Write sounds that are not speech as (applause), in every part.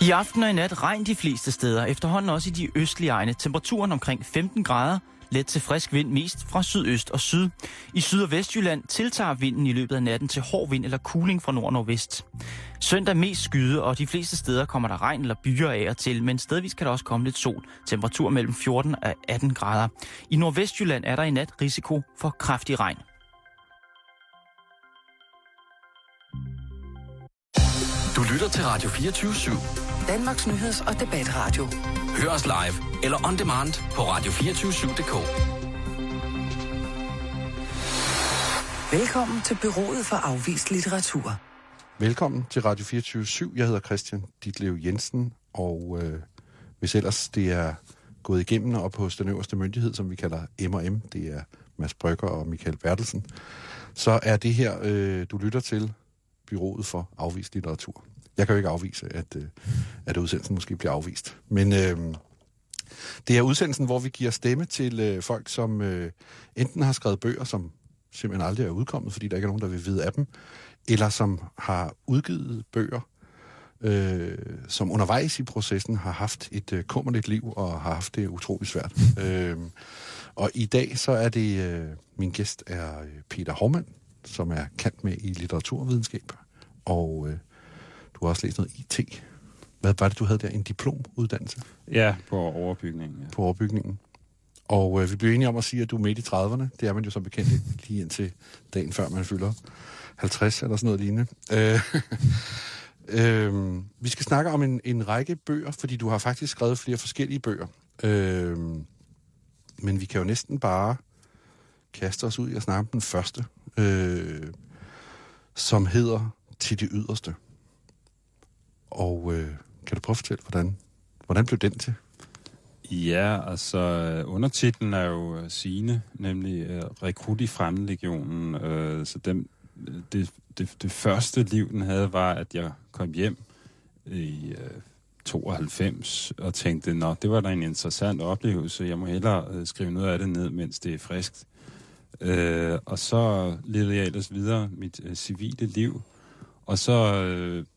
I aften og i nat regn de fleste steder, efterhånden også i de østlige egne. Temperaturen omkring 15 grader, let til frisk vind mest fra sydøst og syd. I syd- og vestjylland tiltager vinden i løbet af natten til hård vind eller kuling fra nord og nordvest. Søndag mest skyde, og de fleste steder kommer der regn eller byer af og til, men stedvis kan der også komme lidt sol. Temperatur mellem 14 og 18 grader. I nordvestjylland er der i nat risiko for kraftig regn. Du lytter til Radio 24 /7. Danmarks Nyheds- og Debatradio. Hør os live eller on demand på radio247.dk. Velkommen til Byrået for Afvist Litteratur. Velkommen til Radio 24 Jeg hedder Christian Ditlev Jensen, og øh, hvis ellers det er gået igennem op hos den øverste myndighed, som vi kalder M&M, det er Mads Brygger og Michael Bertelsen, så er det her, øh, du lytter til, Byrået for Afvist Litteratur. Jeg kan jo ikke afvise, at, øh, at udsendelsen måske bliver afvist. Men øh, det er udsendelsen, hvor vi giver stemme til øh, folk, som øh, enten har skrevet bøger, som simpelthen aldrig er udkommet, fordi der ikke er nogen, der vil vide af dem, eller som har udgivet bøger, øh, som undervejs i processen har haft et øh, kummerligt liv og har haft det utrolig svært. øh, og i dag så er det, øh, min gæst er øh, Peter Hormann, som er kendt med i litteraturvidenskab, og øh, du har også læst noget IT. Hvad var det, du havde der? En diplomuddannelse? Ja, på overbygningen. Ja. På overbygningen. Og øh, vi blev enige om at sige, at du er midt i 30'erne. Det er man jo som bekendt lige indtil dagen før man fylder 50 eller sådan noget lignende. Øh, (laughs) øh, vi skal snakke om en, en række bøger, fordi du har faktisk skrevet flere forskellige bøger. Øh, men vi kan jo næsten bare kaste os ud i at snakke om den første, øh, som hedder Til det yderste. Og øh, kan du prøve at fortælle, hvordan, hvordan blev den til? Ja, altså øh, undertitlen er jo øh, uh, sine, nemlig uh, Rekrut i Fremmedlegionen. Uh, så dem, det, det, det første liv, den havde, var, at jeg kom hjem i uh, 92 og tænkte, nå, det var da en interessant oplevelse. Jeg må hellere uh, skrive noget af det ned, mens det er friskt. Uh, og så levede jeg ellers videre mit uh, civile liv. Og så... Uh,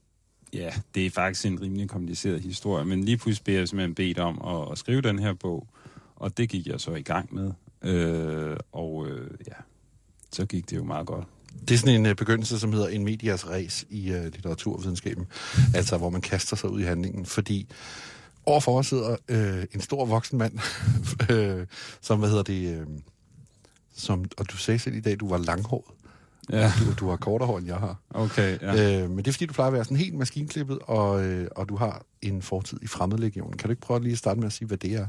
Ja, det er faktisk en rimelig kompliceret historie, men lige pludselig blev jeg simpelthen bedt om at, at skrive den her bog, og det gik jeg så i gang med. Øh, og øh, ja, så gik det jo meget godt. Det er sådan en øh, begyndelse, som hedder en medias race i uh, litteraturvidenskaben, altså hvor man kaster sig ud i handlingen, fordi overfor os sidder øh, en stor voksen mand, (laughs) øh, som, hvad hedder det, øh, som, og du sagde selv i dag, du var langhåret. Ja. Du, du har kortere hår, end jeg har. Okay, ja. Øh, men det er fordi, du plejer at være sådan helt maskinklippet, og, øh, og du har en fortid i fremmedlegionen. Kan du ikke prøve lige at starte med at sige, hvad det er?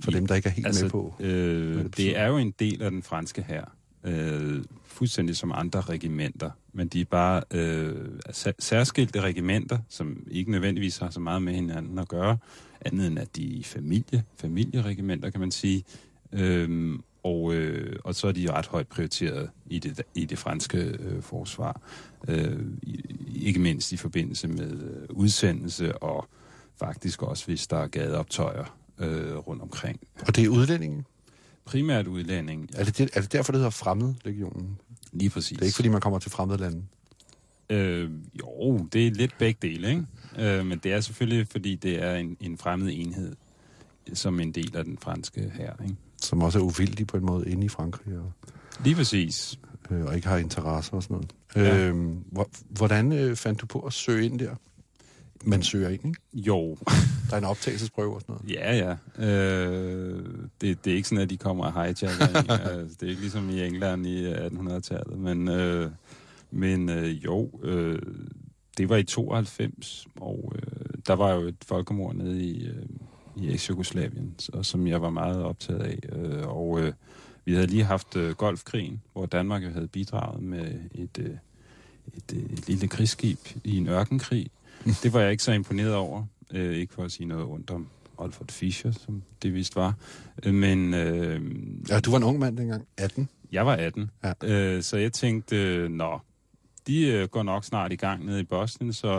For dem, der ikke er helt altså, med på. Øh, det det, er jo en del af den franske her. Øh, fuldstændig som andre regimenter. Men de er bare øh, sær- særskilte regimenter, som ikke nødvendigvis har så meget med hinanden at gøre, andet end at de er familie, familieregimenter, kan man sige. Øh, og, øh, og så er de ret højt prioriteret i det, i det franske øh, forsvar. Øh, ikke mindst i forbindelse med øh, udsendelse, og faktisk også, hvis der er gadeoptøjer øh, rundt omkring. Og det er udlændinge. Primært udlænding, ja, Er det, er det derfor, det hedder fremmedlegionen? lige præcis. Det er ikke, fordi man kommer til fremmede lande. Øh, jo, det er lidt begge dele, ikke? Øh, men det er selvfølgelig, fordi det er en, en fremmed enhed, som en del af den franske her, ikke? Som også er uvildige på en måde inde i Frankrig, og, Lige præcis. øh, og ikke har interesser og sådan noget. Ja. Øh, hvor, hvordan øh, fandt du på at søge ind der? Man søger ind, ikke? Jo, Der er en optagelsesprøve og sådan noget. ja, ja. Øh, det, det er ikke sådan, at de kommer og hijacker (laughs) altså, det er ikke ligesom i England i 1800-tallet. Men, øh, men øh, jo, øh, det var i 92, og øh, der var jo et folkemord nede i, øh, i eks-Jugoslavien, så- som jeg var meget optaget af. Øh, og øh, vi havde lige haft øh, Golfkrigen, hvor Danmark jo havde bidraget med et, øh, et, øh, et lille krigsskib i en ørkenkrig. (laughs) Det var jeg ikke så imponeret over. Øh, ikke for at sige noget ondt om Alfred Fischer, som det vist var. Øh, men øh, Ja, du var en ung mand dengang. 18. jeg var 18, Ja. øh, så jeg tænkte, øh, nå, de øh, går nok snart i gang nede i Bosnien, så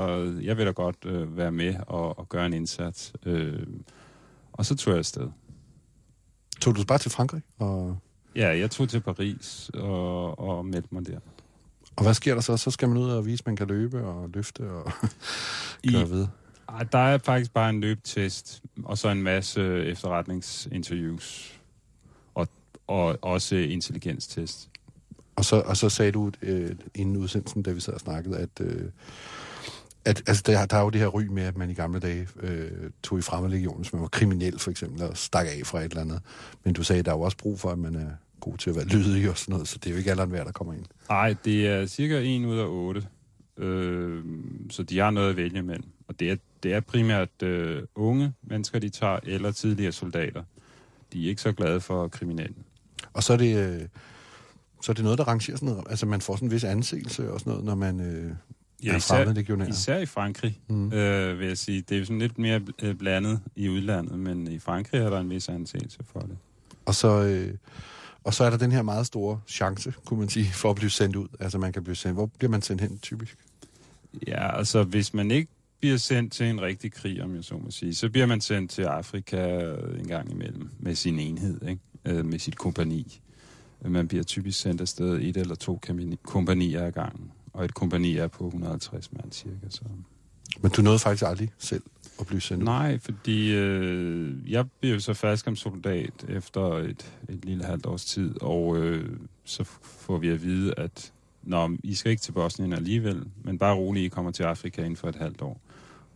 jeg vil da godt øh, være med og, og gøre en indsats. Øh, og så tog jeg afsted. Tog du bare til Frankrig? Og, Ja, jeg tog til Paris og, og meldte mig der. og hvad sker der så? Så skal man ud og vise, at man kan løbe og løfte og gøre ved. Der er faktisk bare en løbetest, og så en masse efterretningsinterviews, og, og også intelligenstest. Og så, og så sagde du øh, inden udsendelsen, da vi sad og snakkede, at, øh, at altså, der, der er jo det her ry med, at man i gamle dage øh, tog i fremmedlegionen, hvis man var kriminel for eksempel, og stak af fra et eller andet. Men du sagde, at der er jo også brug for, at man er god til at være lydig og sådan noget, så det er jo ikke alle hver, der kommer ind. Nej, det er cirka 1 ud af 8. Øh, så de har noget at vælge imellem. Og det er, det er primært øh, unge mennesker, de tager, eller tidligere soldater. De er ikke så glade for kriminelle. Og så er det, øh, så er det noget, der rangerer sådan noget. Altså man får sådan en vis anseelse og sådan noget, når man øh, Ja, er især, fremmedlegionær. især i Frankrig, Mm. øh, vil jeg sige. Det er jo sådan lidt mere øh, blandet i udlandet, men i Frankrig er der en vis anseelse for det. Og så, øh, og så er der den her meget store chance, kunne man sige, for at blive sendt ud. Altså man kan blive sendt. Hvor bliver man sendt hen typisk? Ja, altså hvis man ikke bliver sendt til en rigtig krig, om jeg så må sige, så bliver man sendt til Afrika en gang imellem med sin enhed, ikke? Øh, med sit kompani. Man bliver typisk sendt afsted et eller to kompani- kompanier ad gangen, og et kompani er på 150 mand cirka. Så. Men du nåede faktisk aldrig selv at blive sendt. Nej, fordi øh, jeg blev jo så fast soldat efter et, et lille halvt års tid, og øh, så får vi at vide, at Nå, I skal ikke til Bosnien alligevel, men bare roligt, I kommer til Afrika inden for et halvt år.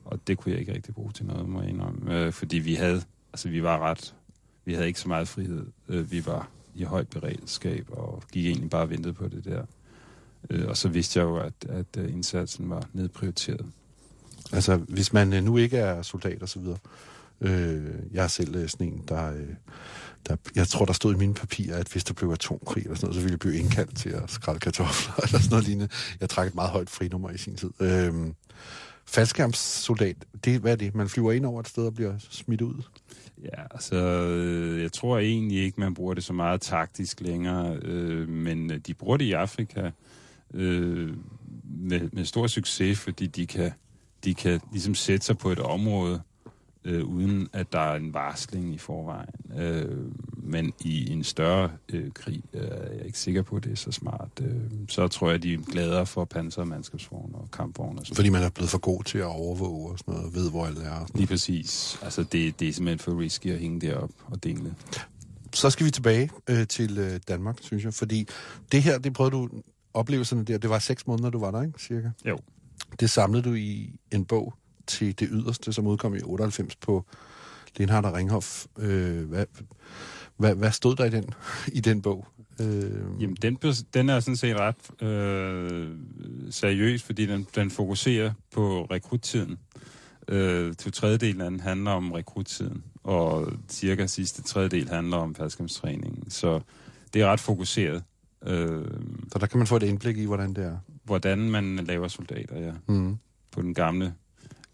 Og det kunne jeg ikke rigtig bruge til noget, må jeg indrømme. Øh, fordi vi havde, altså vi var ret, vi havde ikke så meget frihed. Øh, vi var i højt beredskab, og gik egentlig bare og ventede på det der. Øh, og så vidste jeg jo, at, at øh, indsatsen var nedprioriteret. Altså, hvis man øh, nu ikke er soldat og så videre. Øh, jeg er selv øh, sådan en, der, der... Jeg tror, der stod i mine papirer, at hvis der blev atomkrig eller sådan noget, så ville jeg blive indkaldt til at skrælle kartofler (laughs) eller sådan noget lignende. Jeg trak et meget højt frinummer i sin tid. Øh, faldskærmssoldat, det, hvad er det? Man flyver ind over et sted og bliver smidt ud? Ja, altså, jeg tror egentlig ikke, man bruger det så meget taktisk længere, øh, men de bruger det i Afrika øh, med, med stor succes, fordi de kan, de kan ligesom sætte sig på et område, øh, uden at der er en varsling i forvejen. Øh, men i en større øh, krig øh, er jeg ikke sikker på, at det er så smart. Øh, så tror jeg, de er gladere for panser, mandskabsvogne og kampvogne og sådan Fordi man er blevet for god til at overvåge og sådan noget, og ved, hvor alle er. Lige præcis. Altså, det, det er simpelthen for risky at hænge derop og dingle. så skal vi tilbage øh, til øh, Danmark, synes jeg. Fordi det her, det prøvede du oplevelserne der. Det var seks måneder, du var der, ikke? Cirka. Jo. Det samlede du i en bog til det yderste, som udkom i 98 på Lindhardt og Ringhof. Øh, hvad, hvad, hvad stod der i den, i den bog? Øh, Jamen, den, den er sådan set ret øh, seriøs, fordi den, den fokuserer på rekruttiden. Øh, to tredjedel af den handler om rekruttiden, og cirka sidste tredjedel handler om faldskærmstræningen. Så det er ret fokuseret, øh, så der kan man få et indblik i, hvordan det er. hvordan man laver soldater, ja. Mm, På den gamle,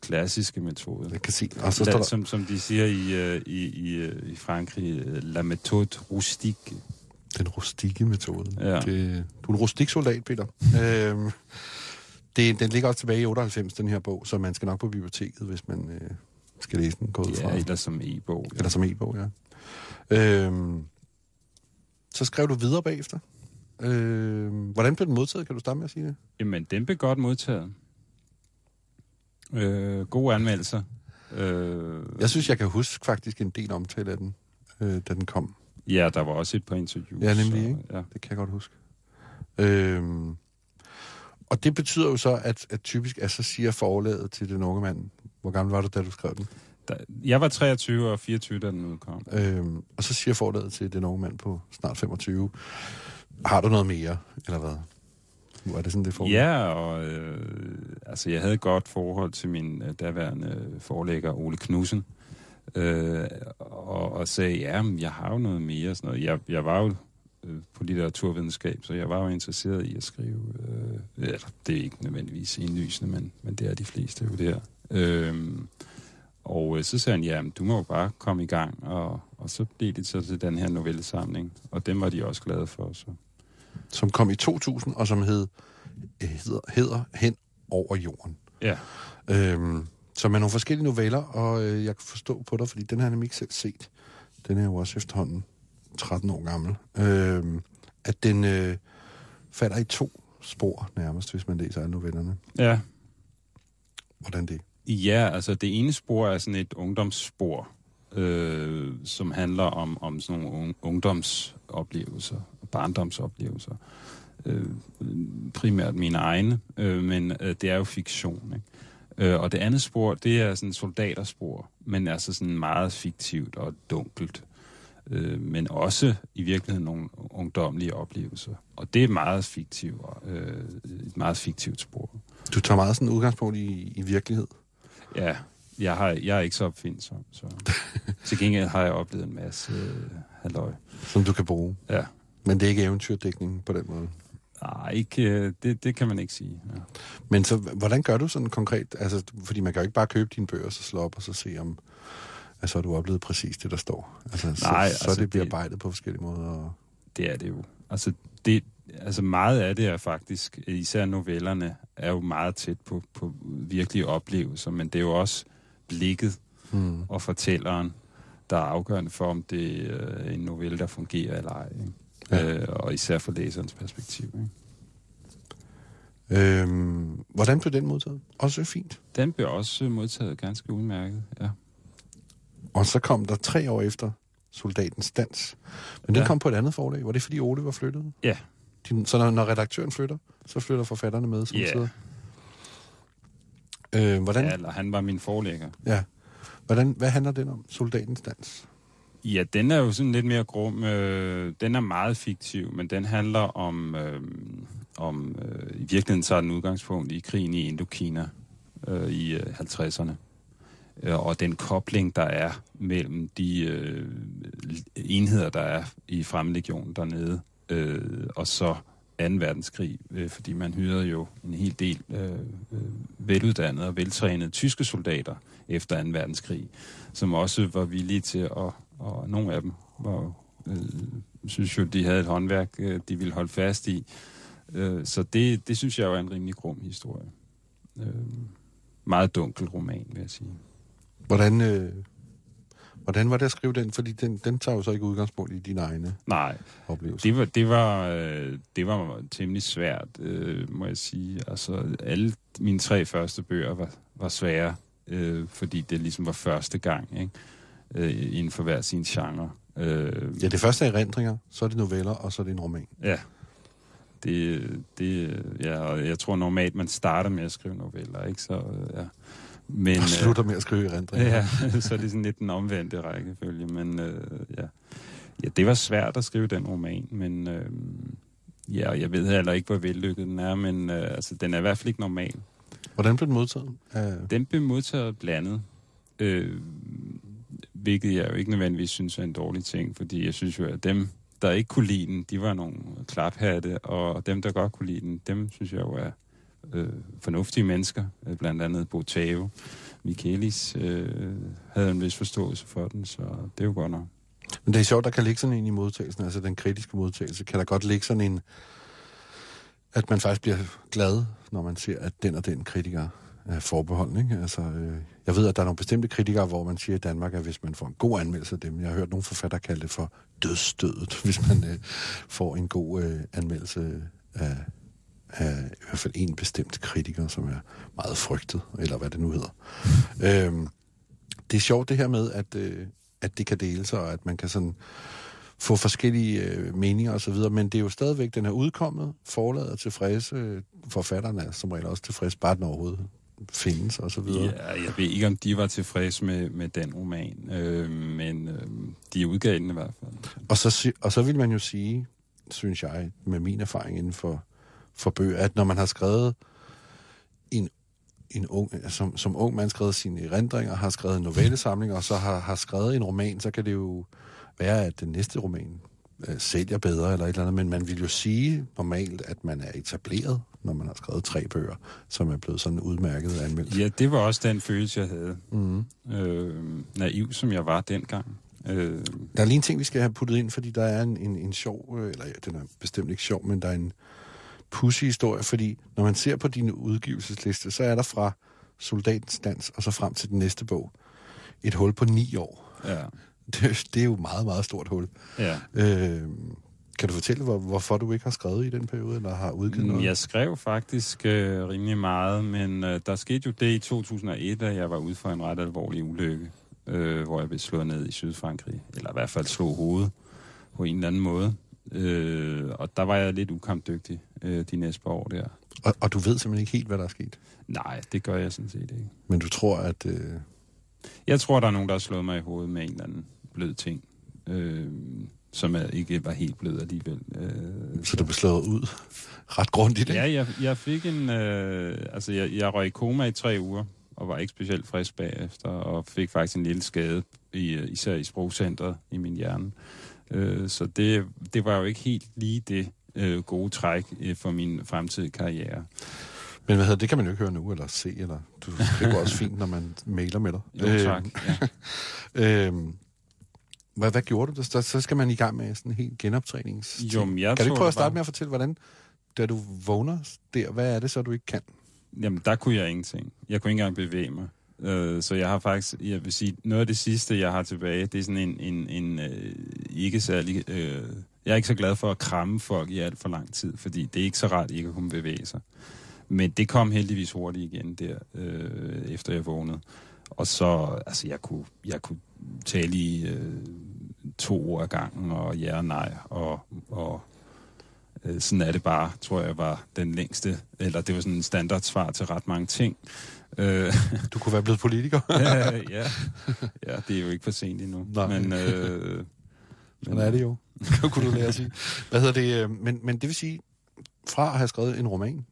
klassiske metode. jeg kan se. Og så står der, som, som de siger i, øh, i, i, øh, i Frankrig, øh, la méthode rustique. den rustikke metode. Ja. Det, du er en rustik soldat, Peter. (laughs) øhm, det, den ligger også tilbage i 98, den her bog, så man skal nok på biblioteket, hvis man øh, skal læse den, gå ud fra. Ja, eller som e-bog. Ja. Eller som e-bog, ja. Øhm, så skrev du videre bagefter. Øhm, hvordan blev den modtaget? Kan du starte med at sige det? Jamen, den blev godt modtaget. Øh, gode anmeldelser. Øh, Jeg synes, jeg kan huske faktisk en del omtale af den, øh, da den kom. Ja, der var også et par interviews. Ja, nemlig, så, ikke? Ja. Det kan jeg godt huske. Øhm, og det betyder jo så, at, at typisk er så siger forlaget til den unge mand. Hvor gammel var du, da du skrev den? Der, jeg var 23 og 24, da den udkom. Øhm, og så siger forlaget til den unge mand på snart 25. Har du noget mere, eller hvad? Er det sådan, det får. Ja, og øh, altså, jeg havde et godt forhold til min øh, daværende forlægger, Ole Knudsen. Øh, og, og sagde, ja, men jeg har jo noget mere. Sådan noget. Jeg, jeg var jo øh, på litteraturvidenskab, så jeg var jo interesseret i at skrive. Øh, eller, det er ikke nødvendigvis indlysende, men, men det er de fleste jo der. Øh, og øh, så sagde han, ja, men du må jo bare komme i gang. Og, og så blev det så til den her novellesamling, og den var de også glade for. Så. Som kom i 2000, og som hed, øh, hedder, hedder Hen over jorden. Ja. Øhm, som er nogle forskellige noveller, og øh, jeg kan forstå på dig, fordi den har jeg nemlig ikke selv set. Den er jo også efterhånden 13 år gammel. Øhm, at den øh, falder i to spor nærmest, hvis man læser alle novellerne. Ja, Hvordan det? Ja, altså det ene spor er sådan et ungdomsspor, øh, som handler om, om sådan nogle un- ungdomsoplevelser, barndomsoplevelser. Øh, primært mine egne, øh, men øh, det er jo fiktion. Ikke? Øh, og det andet spor, det er sådan soldaterspor, men altså sådan meget fiktivt og dunkelt. Øh, men også i virkeligheden nogle ungdomlige oplevelser. Og det er meget fiktivt, øh, et meget fiktivt spor. Du tager meget sådan udgangspunkt i, i virkelighed. Ja, jeg, har, jeg er ikke så opfindsom, så (laughs) til gengæld har jeg oplevet en masse øh, halløj. som du kan bruge. Ja. Men det er ikke eventyrdækning på den måde. Nej, ikke, øh, det, det kan man ikke sige. Ja. Men så, hvordan gør du sådan konkret? Altså, fordi man kan jo ikke bare købe dine bøger, og så slå op og så se, om altså, har du oplevet præcis det, der står. Altså, så, Nej, så altså, er det det- bearbejdet på forskellige måder. Og... Det er det jo. Altså, det, altså meget af det er faktisk, især novellerne, er jo meget tæt på, på virkelige oplevelser, men det er jo også blikket Hmm. og fortælleren, der er afgørende for, om det er en novelle, der fungerer eller ej. Ikke? Ja. Øh, og især fra læserens perspektiv. Ikke? Øhm, hvordan blev den modtaget? Også fint. Den blev også modtaget ganske udmærket, ja. Og så kom der tre år efter Soldatens Dans. Men den Ja. kom på et andet forlag. Var det, fordi Ole var flyttet? Ja. De, så når, når redaktøren flytter, så flytter forfatterne med som Ja. Øh, hvordan, ja. Eller han var min forlægger. ja. hvordan, hvad handler den om, Soldatens Dans? Ja, den er jo sådan lidt mere grum. Øh, den er meget fiktiv, men den handler om... Øh, om øh, I virkeligheden tager den udgangspunkt i krigen i Indokina øh, i øh, 50'erne. Øh, og den kobling, der er mellem de øh, enheder, der er i Fremmedlegionen dernede, øh, og så 2. verdenskrig, øh, fordi man hyrede jo en hel del øh, øh, veluddannede og veltrænede tyske soldater efter 2. verdenskrig, som også var villige til at, og nogle af dem var, øh, synes jo, de havde et håndværk, øh, de ville holde fast i. Øh, så det, det synes jeg jo er en rimelig grum historie. Øh, meget dunkel roman, vil jeg sige. Hvordan, øh, hvordan var det at skrive den? Fordi den, den tager jo så ikke udgangspunkt i dine egne Nej, oplevelser. det var, det var, øh, det var temmelig svært, øh, må jeg sige. Altså, alle mine tre første bøger var, var svære, øh, fordi det ligesom var første gang, ikke? Øh, inden for hver sin genre. Øh, Ja, det første er erindringer, så er det noveller, og så er det en roman. Ja. Det, det, ja, og jeg tror normalt, man starter med at skrive noveller, ikke? Så, øh, ja. Men, Og slutter med at skrive erindringer. Ja, (laughs) så er det sådan lidt den omvendte rækkefølge, men øh, ja. ja, det var svært at skrive den roman, men øh, ja, jeg ved heller ikke, hvor vellykket den er, men øh, altså, den er i hvert fald ikke normal. Hvordan blev den modtaget? Uh, Den blev modtaget blandet, øh, hvilket jeg jo ikke nødvendigvis synes er en dårlig ting, fordi jeg synes jo, at dem, der ikke kunne lide den, de var nogle klaphatte, og dem, der godt kunne lide den, dem synes jeg jo er øh, fornuftige mennesker, øh, blandt andet Botave. Michaelis øh, havde en vis forståelse for den, så det er jo godt nok. men det er sjovt, der kan ligge sådan en i modtagelsen, altså den kritiske modtagelse. Kan der godt ligge sådan en, at man faktisk bliver glad, når man ser, at den og den kritiker er forbeholden. Ikke? Altså, øh, jeg ved, at der er nogle bestemte kritikere, hvor man siger i Danmark, at hvis man får en god anmeldelse af dem, jeg har hørt nogle forfattere kalde det for dødsstødet, (laughs) hvis man øh, får en god øh, anmeldelse af, af i hvert fald en bestemt kritiker, som er meget frygtet, eller hvad det nu hedder. Øhm, det er sjovt det her med, at, øh, at det kan dele sig, og at man kan sådan få forskellige øh, meninger og så videre, men det er jo stadigvæk, den er udkommet, forladet er tilfredse, øh, forfatterne er som regel også tilfredse, bare den overhovedet findes og så videre. Ja, jeg ved ikke, om de var tilfredse med, med den roman, øh, men øh, de udgav den i hvert fald. Og, så, og så vil man jo sige, synes jeg, med min erfaring inden for, for bøger, at når man har skrevet en, en ung, som, som ung mand skrevet sine erindringer, har skrevet en novellesamling, og så har, har skrevet en roman, så kan det jo være, at den næste roman øh, sælger bedre eller et eller andet, men man vil jo sige normalt, at man er etableret, når man har skrevet tre bøger, som er blevet sådan udmærket anmeldt. Ja, det var også den følelse, jeg havde. Mm. Øh, naiv, som jeg var dengang. Øh, Der er lige en ting, vi skal have puttet ind, fordi der er en, en, en sjov, øh, eller ja, den er bestemt ikke sjov, men der er en pussy historie, fordi når man ser på din udgivelsesliste, så er der fra Soldatens Dans og så frem til den næste bog et hul på ni år. ja, Det, (laughs) det er jo et meget, meget stort hul. ja. Øh, Kan du fortælle, hvor, hvorfor du ikke har skrevet i den periode, eller har udgivet Mm, noget? Jeg skrev faktisk øh, rimelig meget, men øh, der skete jo det i 2001, at jeg var ude for en ret alvorlig ulykke, øh, hvor jeg blev slået ned i Sydfrankrig, eller i hvert fald slog hovedet på en eller anden måde. Øh, og der var jeg lidt ukampdygtig øh, de næste par år der. Og, og du ved simpelthen ikke helt, hvad der er sket. Nej, det gør jeg sådan set ikke. Men du tror, at... Øh, Jeg tror, der er nogen, der har slået mig i hovedet med en eller anden blød ting, øh, som jeg ikke var helt blød alligevel. Øh, så du blev slået ud ret grundigt, ikke? Ja, jeg, jeg fik en... Øh, altså, jeg, jeg røg i koma i tre uger, og var ikke specielt frisk bagefter, og fik faktisk en lille skade, i, øh, især i sprogcentret i min hjerne. Øh, så det, det var jo ikke helt lige det øh, gode træk øh, for min fremtidige karriere. Men hvad hedder, det kan man jo ikke høre nu, eller se, eller du, det går også fint, når man mailer med dig. Jo, tak. Ja. (laughs) Øh, hvad, hvad gjorde du? Så, så skal man i gang med sådan en helt genoptrænings. Jo, men jeg kan du ikke prøve at starte var- med at fortælle, hvordan, da du vågner der, hvad er det så, du ikke kan? Jamen, der kunne jeg ingenting. Jeg kunne ikke engang bevæge mig. Øh, så jeg har faktisk, jeg vil sige, noget af det sidste, jeg har tilbage, det er sådan en, en, en øh, ikke særlig... Øh, jeg er ikke så glad for at kramme folk i alt for lang tid, fordi det er ikke så rart ikke at kunne bevæge sig. Men det kom heldigvis hurtigt igen der, øh, efter jeg vågnede. Og så, altså, jeg kunne, jeg kunne tale i øh, to ord ad gangen, og ja og nej, og, og øh, sådan er det bare, tror jeg, var den længste, eller det var sådan en standardsvar til ret mange ting. Øh, (laughs) Du kunne være blevet politiker. ja, (laughs) ja, ja, det er jo ikke for sent endnu. Nej. Men, øh, (laughs) Sådan er det jo. kunne du lære at sige. Hvad hedder det? øh, Men, men det vil sige, fra at have skrevet en roman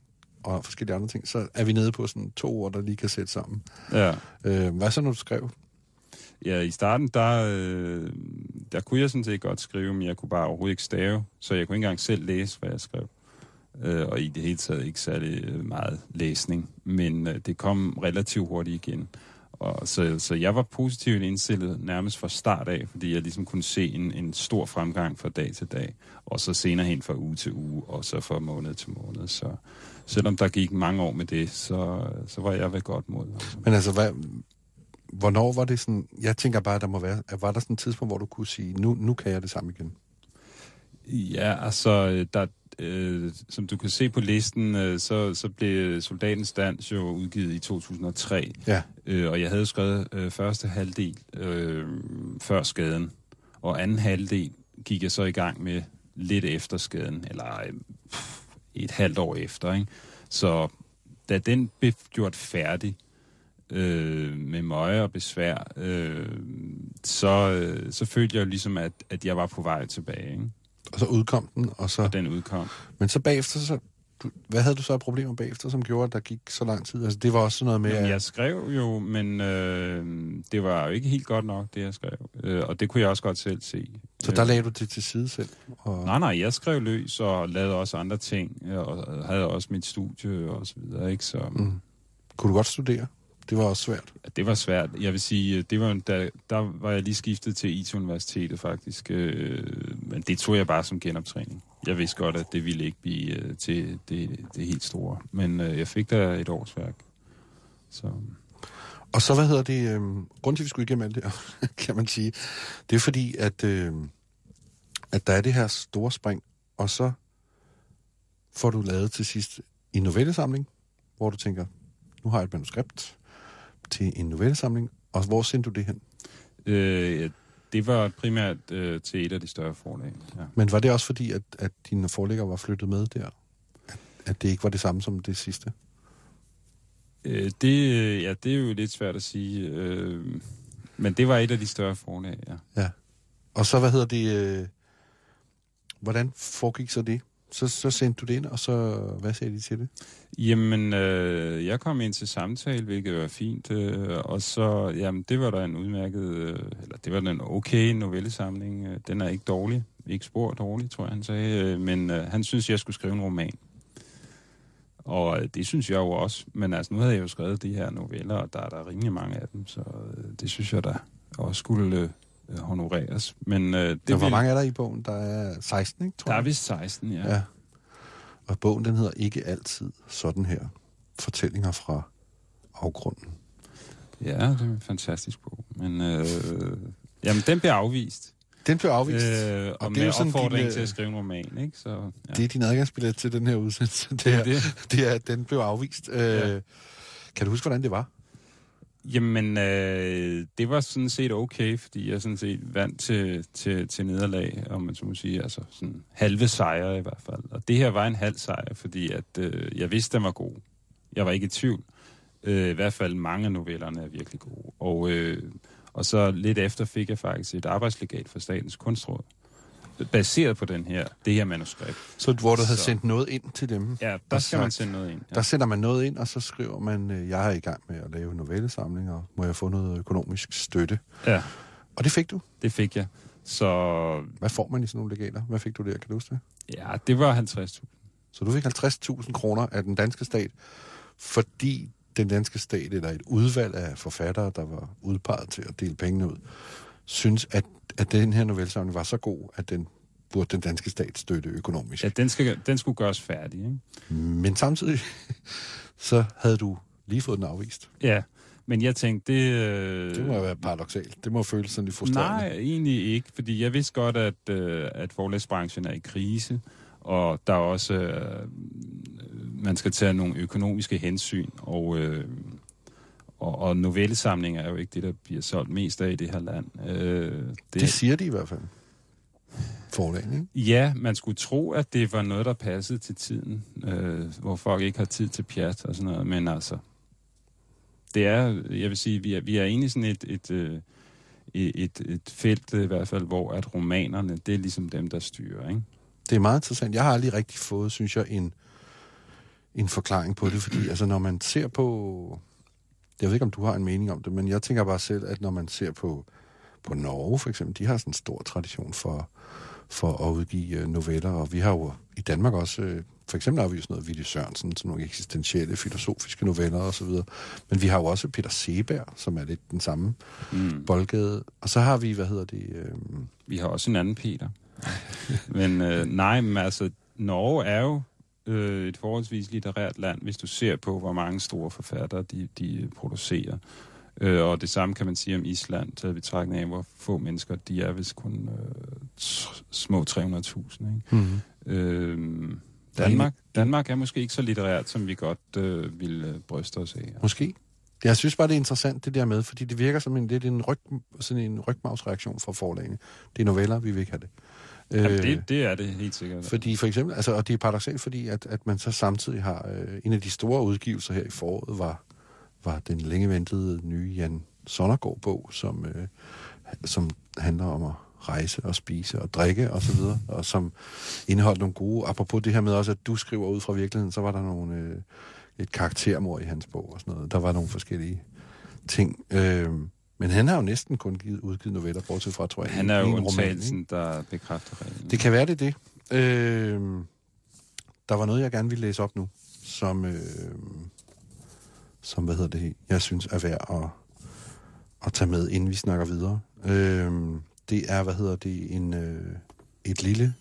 og forskellige andre ting, så er vi nede på sådan to ord, der lige kan sætte sammen. ja. Øh, hvad så, når du skrev? Ja, i starten, der, øh, der kunne jeg sådan set godt skrive, men jeg kunne bare overhovedet ikke stave, så jeg kunne ikke engang selv læse, hvad jeg skrev. Øh, og i det hele taget ikke særlig øh, meget læsning, men øh, det kom relativt hurtigt igen. Og så, så jeg var positivt indstillet nærmest fra start af, fordi jeg ligesom kunne se en, en stor fremgang fra dag til dag, og så senere hen fra uge til uge, og så fra måned til måned. Så selvom der gik mange år med det, så, så var jeg ved godt mod. Altså. Men altså, hvad, hvornår var det sådan... Jeg tænker bare, at der må være... Var der sådan et tidspunkt, hvor du kunne sige, nu, nu kan jeg det samme igen? Ja, altså, øh, der, øh, som du kan se på listen, øh, så, så blev Soldatens Dans jo udgivet i 2003. Ja. Øh, og jeg havde skrevet øh, første halvdel øh, før skaden. Og anden halvdel gik jeg så i gang med lidt efter skaden, eller øh, et halvt år efter. Ikke? Så da den blev gjort færdig, øh, med møje og besvær, øh, så, øh, så følte jeg jo ligesom, at, at jeg var på vej tilbage. Ikke? Og så udkom den, og så... Og den udkom. Men så bagefter, så, du, hvad havde du så af problemer bagefter, som gjorde, at der gik så lang tid? Altså, det var også sådan noget med... Jamen, jeg skrev jo, men øh, det var jo ikke helt godt nok, det jeg skrev. Øh, og det kunne jeg også godt selv se. Så der lagde du det til side selv? Og... Nej, nej, jeg skrev løs og lavede også andre ting, og havde også mit studie og så videre, ikke? Så Mm. Kunne du godt studere? Det var også svært. ja, det var svært. Jeg vil sige, det var, da, der var jeg lige skiftet til IT-universitetet faktisk, øh, men det tog jeg bare som genoptræning. Jeg vidste godt, at det ville ikke blive øh, til det, det helt store, men øh, jeg fik der et års værk. Så... Og så, hvad hedder det, øh, grunden til, at vi skulle igennem alt det her, (laughs) kan man sige, det er fordi, at, øh, at der er det her store spring, og så får du lavet til sidst en novellesamling, hvor du tænker, nu har jeg et manuskript til en novellesamling, og hvor sendte du det hen? Øh, det var primært øh, til et af de større forlag. Ja. Men var det også fordi, at, at dine forlægger var flyttet med der? At, at det ikke var det samme som det sidste? Øh, det, øh, ja, det er jo lidt svært at sige. Øh, men det var et af de større forlag, ja. Ja. Og så, hvad hedder det, øh, hvordan foregik så det? Så, så sendte du det ind, og så, hvad sagde de til det? Jamen, øh, jeg kom ind til samtale, hvilket var fint, øh, og så, jamen, det var der en udmærket, øh, eller det var da en okay novellesamling. Øh, Den er ikke dårlig, ikke spor dårlig, tror jeg, han sagde, øh, men øh, han synes, jeg skulle skrive en roman. Og øh, det synes jeg jo også, men altså, nu havde jeg jo skrevet de her noveller, og der er der rimelig mange af dem, så øh, det synes jeg da også skulle øh, honoreres. Men øh, det Det hvor vil- mange er der i bogen? Der er 16, ikke, tror Der er jeg? vist 16, ja. Ja. Og bogen, den hedder Ikke altid sådan her. Fortællinger fra afgrunden. Ja, det er en fantastisk bog. Men øh, jamen, den blev afvist. Den blev afvist. Øh, og, Og det er jo sådan opfordring din, øh, til at skrive en roman, ikke? Så, ja. Det er din adgangsbillet til den her udsendelse. Det, Det er er, det. det er, at den blev afvist. Øh, Ja. Kan du huske, hvordan det var? Jamen, øh, det var sådan set okay, fordi jeg sådan set vant til, til, til nederlag, om man så må sige, altså sådan halve sejre i hvert fald. Og det her var en halv sejr, fordi at, øh, jeg vidste, den var god. Jeg var ikke i tvivl. Øh, I hvert fald mange af novellerne er virkelig gode. Og, øh, og så lidt efter fik jeg faktisk et arbejdslegat fra Statens Kunstråd, baseret på den her, det her manuskript. Så hvor du havde Så. sendt noget ind til dem. Ja, der skal man sagt- sende noget ind. Ja. Der sender man noget ind, og så skriver man, øh, jeg er i gang med at lave en novellesamling, og må jeg få noget økonomisk støtte? ja, Og det fik du. det fik jeg. Så Hvad får man i sådan nogle legater? Hvad fik du der? Kan du huske det? ja, det var 50.000. Så du fik 50.000 kroner af den danske stat, fordi den danske stat, eller et udvalg af forfattere, der var udpeget til at dele pengene ud, synes, at, at den her novellesamling var så god, at den burde den danske stat støtte økonomisk. Ja, den, skal, den skulle gøres færdig, ikke? Men samtidig, (laughs) så havde du lige fået den afvist. Ja, men jeg tænkte, det... Øh, Det må være paradoxalt. Det må føles sådan lidt frustrerende. Nej, egentlig ikke, fordi jeg vidste godt, at, øh, at forlægsbranchen er i krise, og der er også... Øh, man skal tage nogle økonomiske hensyn, og, øh, og, og novellesamlinger er jo ikke det, der bliver solgt mest af i det her land. Øh, Det, det siger de i hvert fald. Forlagen, ikke? Ja, man skulle tro, at det var noget, der passede til tiden, øh, hvor folk ikke har tid til pjat og sådan noget, men altså, det er, jeg vil sige, vi er, vi er i sådan et, et, øh, et, et felt øh, i hvert fald, hvor at romanerne, det er ligesom dem, der styrer, ikke? Det er meget interessant. Jeg har aldrig rigtig fået, synes jeg, en, en forklaring på det, fordi altså, når man ser på... Jeg ved ikke, om du har en mening om det, men jeg tænker bare selv, at når man ser på, på Norge for eksempel, de har sådan en stor tradition for, for at udgive øh, noveller, og vi har jo i Danmark også, øh, for eksempel har vi jo sådan noget Ville Sørensen, sådan nogle eksistentielle, filosofiske noveller og så videre, men vi har jo også Peter Seberg, som er lidt den samme Mm. boldgade, og så har vi, hvad hedder det, øh, Vi har også en anden Peter. men øh, nej, men altså, Norge er jo øh, et forholdsvis litterært land, hvis du ser på, hvor mange store forfattere de, de producerer. Øh, og det samme kan man sige om Island, taget i betragtning af, hvor få mennesker de er, hvis kun øh, små 300.000. Ikke? mm-hmm. Øh, Danmark, Danmark er måske ikke så litterært, som vi godt øh, ville øh, bryste os af. Måske. Jeg synes bare, det er interessant, det der med, fordi det virker som en lidt en, ryg, sådan en rygmavsreaktion fra forlagene. Det er noveller, vi vil ikke have det. Jamen, Øh, det, det er det helt sikkert. Fordi for eksempel, altså, og det er paradoxalt, fordi at, at man så samtidig har, øh, en af de store udgivelser her i foråret var, var den længe ventede nye Jan Sonnergaard-bog, som, øh, som handler om at rejse og spise og drikke og så videre, og som indeholdt nogle gode, apropos det her med også, at du skriver ud fra virkeligheden, så var der nogle, øh, et karaktermord i hans bog og sådan noget. Der var nogle forskellige ting. Øh, men han har jo næsten kun givet, udgivet noveller, bortset fra, tror jeg, Han er jo undtagelsen, der bekræfter reglen. Det kan være, det er det. Øh, der var noget, jeg gerne ville læse op nu, som, øh, som hvad hedder det, jeg synes er værd at, at tage med, inden vi snakker videre. Øh, det er, hvad hedder det, en, øh, et lille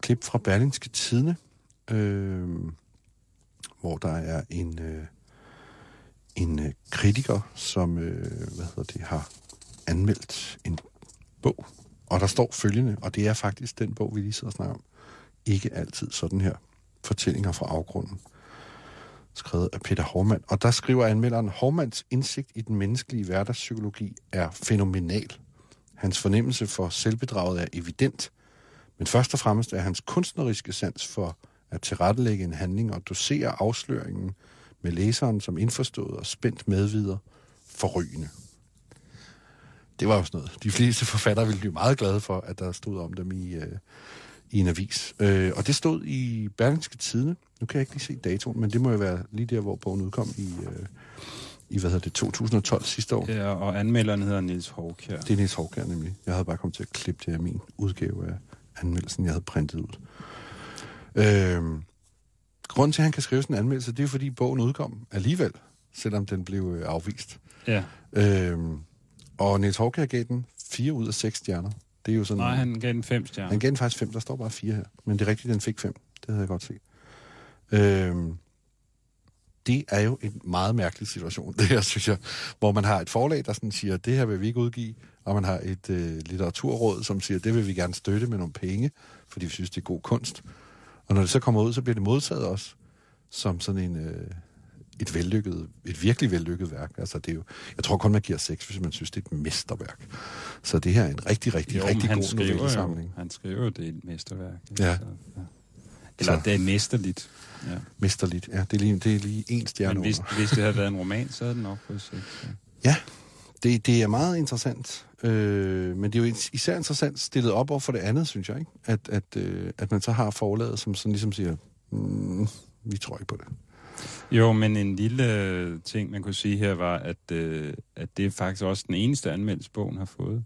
klip fra Berlingske Tidene, øh, hvor der er en, øh, en øh, kritiker, som øh, hvad hedder det, har anmeldt en bog, og der står følgende, og det er faktisk den bog, vi lige sidder og snakker om. Ikke altid sådan her. Fortællinger fra afgrunden. Skrevet af Peter Hormand. Og der skriver anmelderen, Hormands indsigt i den menneskelige hverdagspsykologi er fænomenal. Hans fornemmelse for selvbedraget er evident. Men først og fremmest er hans kunstneriske sans for at tilrettelægge en handling og dosere afsløringen med læseren som indforstået og spændt medvider forrygende det var jo sådan noget. De fleste forfattere ville blive meget glade for, at der stod om dem i, øh, i en avis. Øh, og det stod i Berlingske Tidene. Nu kan jeg ikke lige se datoen, men det må jo være lige der, hvor bogen udkom i, øh, i hvad hedder det, 2012 sidste år. Ja, og anmelderen hedder Nils Hovkjær. Det er Niels Hovkær nemlig. Jeg havde bare kommet til at klippe det af min udgave af anmeldelsen, jeg havde printet ud. Øh, grunden til, at han kan skrive sådan en anmeldelse, det er fordi bogen udkom alligevel, selvom den blev øh, afvist. Ja. Øh, og Niels Hovkær gav den 4 ud af 6 stjerner. Det er jo sådan... Nej, han gav den fem stjerner. Han gav den faktisk 5, der står bare 4 her. Men det er rigtigt, den fik 5. Det havde jeg godt set. Øhm, det er jo en meget mærkelig situation, (laughs) det her, synes jeg. Hvor man har et forlag, der sådan siger, det her vil vi ikke udgive, og man har et øh, litteraturråd, som siger, det vil vi gerne støtte med nogle penge, fordi vi synes, det er god kunst. Og når det så kommer ud, så bliver det modtaget også som sådan en, øh, et vellykket, et virkelig vellykket værk. Altså, det er jo, jeg tror kun, man giver seks, hvis man synes, det er et mesterværk. Så det her er en rigtig, rigtig, Jo, rigtig god skriver novellesamling. jo, han skriver jo, det er et mesterværk. ikke? Ja. Så, ja. Eller Så- det er mesterligt. Ja. Mesterligt. Ja, det er lige, det er lige en stjerne Men hvis, hvis det havde (laughs) været en roman, så havde den nok fået seks. Ja. Ja, det, det er meget interessant. Øh, men det er jo især interessant stillet op over for det andet, synes jeg. Ikke? At, at, øh, at man så har forlaget, som sådan ligesom siger, mm, vi tror ikke på det. Jo, men en lille øh, ting, man kunne sige her, var, at, øh, at det er faktisk også den eneste anmeldelse, bogen har fået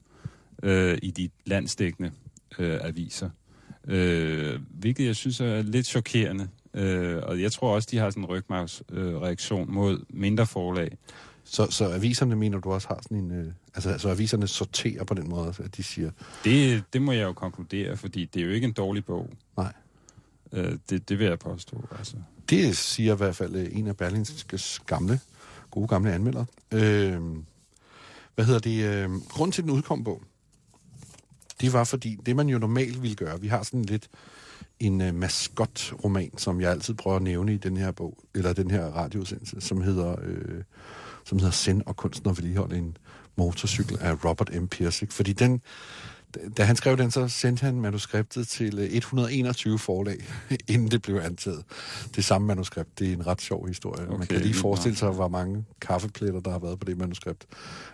øh, i de landstækkende øh, aviser. Øh, hvilket jeg synes er lidt chokerende. Øh, og jeg tror også, de har sådan en rygmavsreaktion øh, reaktion mod mindre forlag. Så, så aviserne mener du også har sådan en... Øh, altså, så aviserne sorterer på den måde, altså, at de siger, Det, det må jeg jo konkludere, fordi det er jo ikke en dårlig bog. nej. Øh, det, det vil jeg påstå. Altså. Det siger i hvert fald øh, en af Berlingskes gamle, gode gamle anmeldere. Øh, hvad hedder det? Øh, grunden til, den udkom bog, det var fordi, det man jo normalt ville gøre, vi har sådan lidt en øh, maskot-roman, som jeg altid prøver at nævne i den her bog, eller den her radioudsendelse, som hedder, øh, som hedder Send og kunsten at vedligeholde en motorcykel af Robert M. Pirsig. Fordi den, da han skrev den, så sendte han manuskriptet til øh, 121 forlag, (laughs) inden det blev antaget. Det samme manuskript, det er en ret sjov historie. Okay, Man kan lige forestille sig, hvor mange kaffepletter, der har været på det manuskript.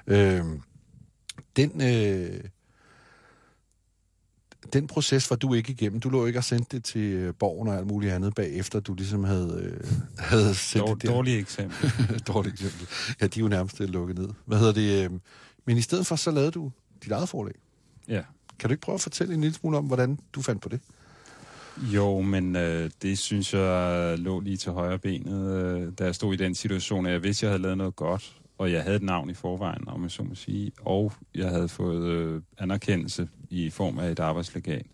Øh, den, øh, den proces var du ikke igennem. Du lå ikke og sendte det til øh, borgen og alt muligt andet bagefter, du ligesom havde, øh, (laughs) havde sendt Dår, det der. dårligt eksempel. (laughs) Dårligt eksempel. Ja, de er jo nærmest øh, lukket ned. Hvad hedder det? øh, Men i stedet for, så lavede du dit eget forlag. Ja. Kan du ikke prøve at fortælle en lille smule om, hvordan du fandt på det? Jo, men øh, det synes jeg lå lige til højre benet, øh, da jeg stod i den situation, at jeg vidste, jeg havde lavet noget godt, og jeg havde et navn i forvejen, om jeg så må sige, og jeg havde fået øh, anerkendelse i form af et arbejdslegat.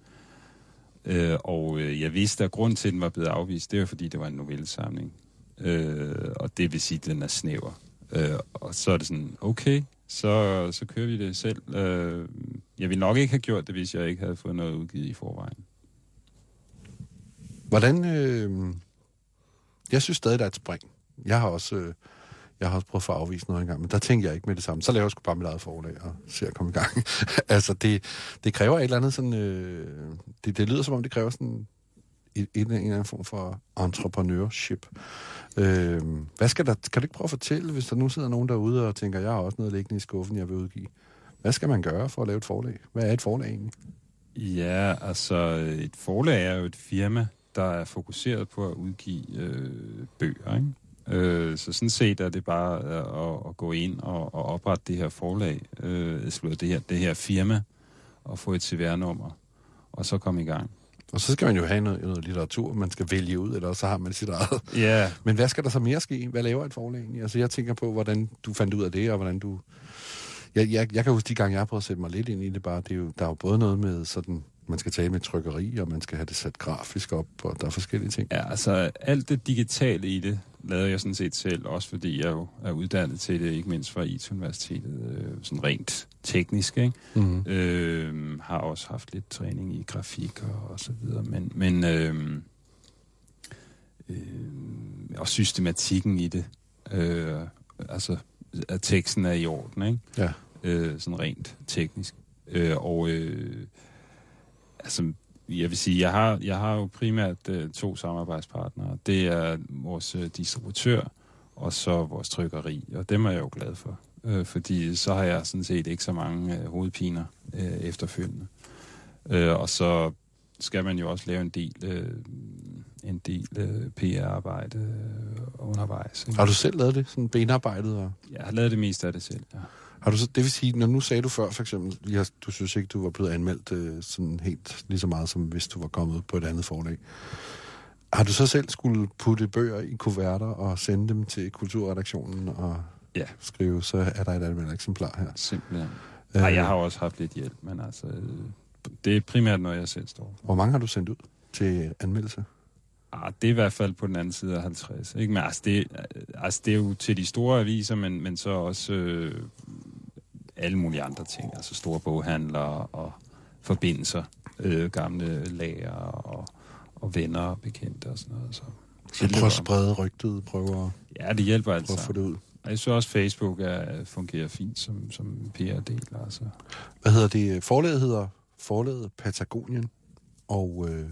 Øh, og øh, jeg vidste, at grund til, at den var blevet afvist, det var, fordi det var en novellesamling. Øh, og det vil sige, at den er snæver. Øh, og så er det sådan, okay, så, så kører vi det selv. Øh, jeg ville nok ikke have gjort det, hvis jeg ikke havde fået noget udgivet i forvejen. Hvordan... Øh... Jeg synes stadig, der er et spring. Jeg har også... Øh... Jeg har også prøvet at få afvist noget engang, men der tænker jeg ikke med det samme. Så laver jeg sgu bare mit eget forlag og ser at komme i gang. (laughs) altså, det, det kræver et eller andet sådan... Øh... Det, det lyder som om, det kræver sådan en, en eller anden form for entrepreneurship. Øh, hvad skal der, kan du ikke prøve at fortælle, hvis der nu sidder nogen derude og tænker, jeg har også noget liggende i skuffen, jeg vil udgive. Hvad skal man gøre for at lave et forlag? Hvad er et forlag egentlig? Ja, altså et forlag er jo et firma, der er fokuseret på at udgive øh, bøger, ikke? Øh, så sådan set er det bare øh, at, at gå ind og, og oprette det her forlag, øh, det her, det her firma, og få et CVR-nummer, og så komme i gang. Og så skal man jo have noget, noget litteratur, man skal vælge ud, eller så har man sit eget. Ja, Men hvad skal der så mere ske? Hvad laver et forlag egentlig? Altså, jeg tænker på, hvordan du fandt ud af det, og hvordan du... Jeg, jeg, jeg kan huske de gange, jeg prøvet at sætte mig lidt ind i det bare. Det er jo, der er jo både noget med sådan... Man skal tale med trykkeri, og man skal have det sat grafisk op, og der er forskellige ting. ja, altså alt det digitale i det lavede jeg sådan set selv, også fordi jeg jo er uddannet til det, ikke mindst fra IT-universitetet, øh, sådan rent teknisk, ikke? Mm-hmm. Øh, har også haft lidt træning i grafik og, og så videre, men, men øh, øh, og systematikken i det, øh, altså at teksten er i orden, ikke? Ja. Øh, sådan rent teknisk. Øh, og øh, altså, jeg vil sige, jeg har, jeg har jo primært øh, to samarbejdspartnere. Det er vores øh, distributør, og så vores trykkeri, og dem er jeg jo glad for. Øh, fordi så har jeg sådan set ikke så mange øh, hovedpiner øh, efterfølgende. Øh, og så skal man jo også lave en del, øh, en del øh, PR-arbejde øh, undervejs. Ikke? Har du selv lavet det, sådan benarbejdet? Og... Jeg har lavet det meste af det selv, ja. Har du så, det vil sige, når nu sagde du før, for eksempel, jeg, du synes ikke, du var blevet anmeldt øh, sådan helt lige så meget, som hvis du var kommet på et andet forlag. Har du så selv skulle putte bøger i kuverter og sende dem til kulturredaktionen og Ja. skrive, så er der et anmeldt eksemplar her? Simpelthen. Øh, Nej, jeg har også haft lidt hjælp, men altså, øh, det er primært noget, jeg selv står. Hvor mange har du sendt ud til anmeldelse? Ah, det er i hvert fald på den anden side af 50. Ikke? Men altså det, altså, det er jo til de store aviser, men, men så også øh, alle mulige andre ting, altså store boghandlere og forbindelser, øh, gamle lager og, og venner og bekendte og sådan noget. Så, Så prøv at sprede rygtet, prøv at, Ja, det hjælper altså. at få det ud. Og jeg synes også, Facebook er, fungerer fint som, som PR-del. Altså. Hvad hedder det? Forlaget hedder Forlaget Patagonien, og øh,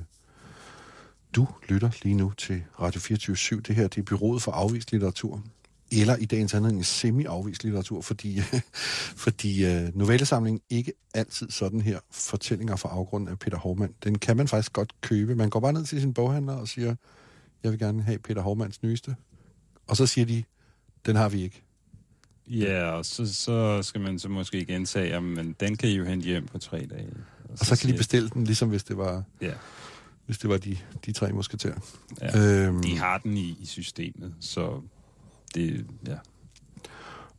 du lytter lige nu til Radio 24 Det her det er Byrådet for Afvist Litteratur. Eller i dagens anledning semi-afvist litteratur, fordi, (laughs) fordi øh, novellesamlingen ikke altid sådan her fortællinger fra afgrunden af Peter Hovmand. Den kan man faktisk godt købe. Man går bare ned til sin boghandler og siger, jeg vil gerne have Peter Hovmands nyeste. Og så siger de, den har vi ikke. Ja, og så, så skal man så måske gentage, at men den kan I jo hente hjem på tre dage. Og så kan de bestille den, ligesom hvis det var, Ja, hvis det var de, de tre musketerer. ja. Øhm, De har den i, i systemet, så det, ja.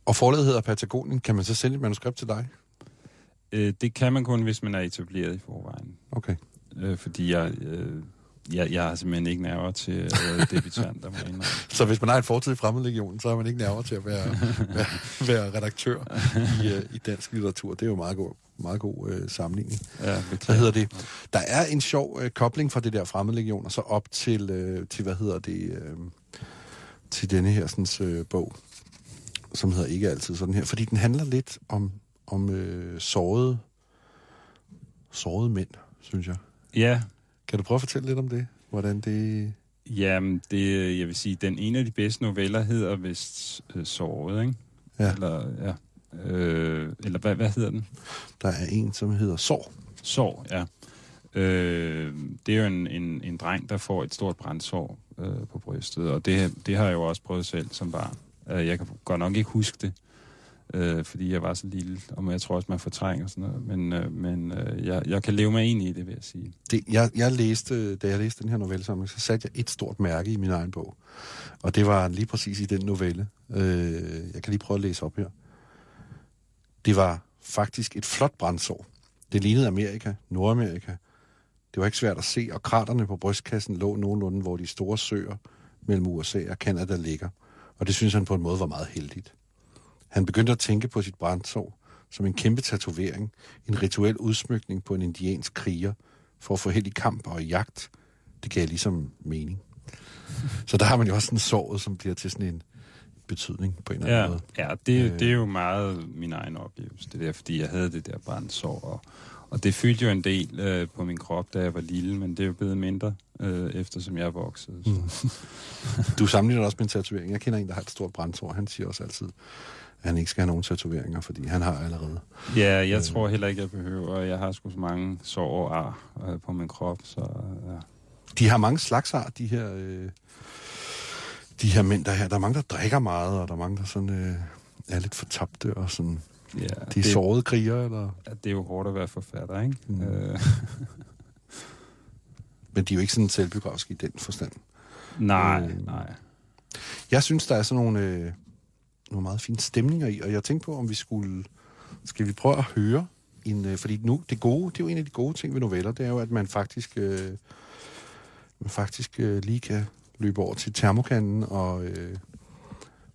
Og forlaget hedder Patagonien. Kan man så sende et manuskript til dig? Øh, det kan man kun, hvis man er etableret i forvejen. Okay. Øh, fordi jeg, øh, jeg, jeg har simpelthen ikke nerver til øh, debutanter. må jeg indrømme. (laughs) Så hvis man har en fortid i Fremmedlegionen, så er man ikke nærmere til at være, (laughs) være, være redaktør i, uh, i dansk litteratur. Det er jo meget god, meget god uh, sammenligning. Ja, Hvad hedder det? Der er en sjov uh, kobling fra det der Fremmedlegion, og så op til, uh, til hvad hedder det, uh, til denne her sådan, uh, bog, som hedder Ikke altid sådan her. Fordi den handler lidt om, om uh, sårede, sårede mænd, synes jeg. Ja, Kan du prøve at fortælle lidt om det? Hvordan det... jamen, det, jeg vil sige, den ene af de bedste noveller hedder vist øh, Såret, ikke? Ja. Eller, ja. Øh, eller hvad, hvad hedder den? Der er en, som hedder Sår. Sår, ja. Øh, det er jo en, en, en dreng, der får et stort brændsår øh, på brystet, og det, det har jeg jo også prøvet selv som barn. Øh, jeg kan godt nok ikke huske det, øh, fordi jeg var så lille, og jeg tror også, man fortrænger sådan noget, men, øh, men øh, jeg, jeg kan leve mig ind i det, vil jeg sige. Det, jeg, jeg læste, da jeg læste den her novelle sammen, så satte jeg et stort mærke i min egen bog. Og det var lige præcis i den novelle. Øh, jeg kan lige prøve at læse op her. Det var faktisk et flot brændsår. Det lignede Amerika, Nordamerika. Det var ikke svært at se, og kraterne på brystkassen lå nogenlunde, hvor de store søer mellem USA og Kanada ligger. Og det synes han på en måde var meget heldigt. Han begyndte at tænke på sit brændsår som en kæmpe tatovering, en rituel udsmykning på en indiansk kriger, for at få held i kamp og i jagt. Det gav ligesom mening. Så der har man jo også sådan såret, som bliver til sådan en betydning på en eller anden Ja, måde. ja det, Øh. det er jo meget min egen oplevelse, det der, fordi jeg havde det der brændsår, og, og det fyldte jo en del øh, på min krop, da jeg var lille, men det er jo blevet mindre, øh, eftersom jeg er vokset. Mm. (laughs) Du sammenligner også med en tatovering. Jeg kender en, der har et stort brændsår. Han siger også altid, at han ikke skal have nogen tatoveringer, fordi han har allerede. Ja, jeg Øh. tror heller ikke, jeg behøver. Jeg har sgu så mange sår og ar øh, på min krop, så ja. De har mange slags ar, de her, øh, de her mænd, der her. Der er mange, der drikker meget, og der er mange, der sådan, øh, er lidt fortabte, og sådan, ja de er det, sårede kriger, eller... ja, det er jo hårdt at være forfatter, ikke? Mm. Øh, (laughs) Men de er jo ikke sådan selvbiografiske i den forstand. nej, Øh. nej. Jeg synes, der er sådan nogle, øh, nogle meget fine stemninger i, og jeg tænkte på, om vi skulle... Skal vi prøve at høre en... Øh, fordi nu, det gode, det er jo en af de gode ting ved noveller, det er jo, at man faktisk, øh, man faktisk øh, lige kan løbe over til termokanden og, øh,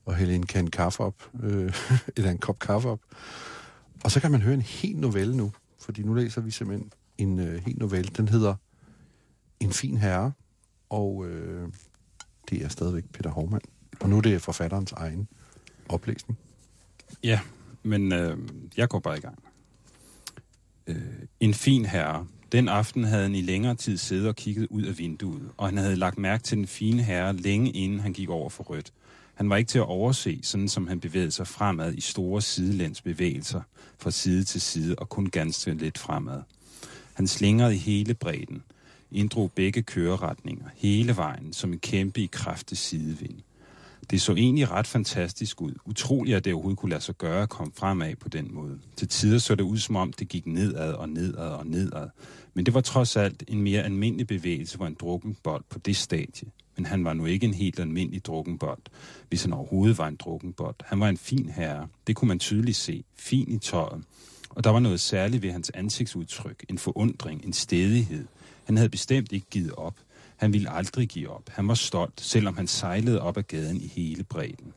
og hælde en kan kaffe op, øh, (laughs) eller en kop kaffe op. Og så kan man høre en helt novelle nu, fordi nu læser vi simpelthen en øh, helt novelle. Den hedder En fin herre, og øh, det er stadigvæk Peter Hovmand. Og nu er det forfatterens egen oplæsning. Ja, men øh, jeg går bare i gang. Øh, en fin herre. Den aften havde han i længere tid siddet og kigget ud af vinduet, og han havde lagt mærke til den fine herre længe inden han gik over for rødt. Han var ikke til at overse, sådan som han bevægede sig fremad i store sidelandsbevægelser fra side til side og kun ganske lidt fremad. Han slingrede i hele bredden, inddrog begge køreretninger, hele vejen, som en kæmpe i kraftig sidevind. Det så egentlig ret fantastisk ud. Utroligt, at det overhovedet kunne lade sig gøre at komme fremad på den måde. Til tider så det ud, som om det gik nedad og nedad og nedad. Men det var trods alt en mere almindelig bevægelse for en drukkenbold på det stadie. Men han var nu ikke en helt almindelig drukkenbold, hvis han overhovedet var en drukkenbold. Han var en fin herre. Det kunne man tydeligt se. Fin i tøjet. Og der var noget særligt ved hans ansigtsudtryk. En forundring, en stedighed. Han havde bestemt ikke givet op. Han ville aldrig give op. Han var stolt, selvom han sejlede op ad gaden i hele bredden.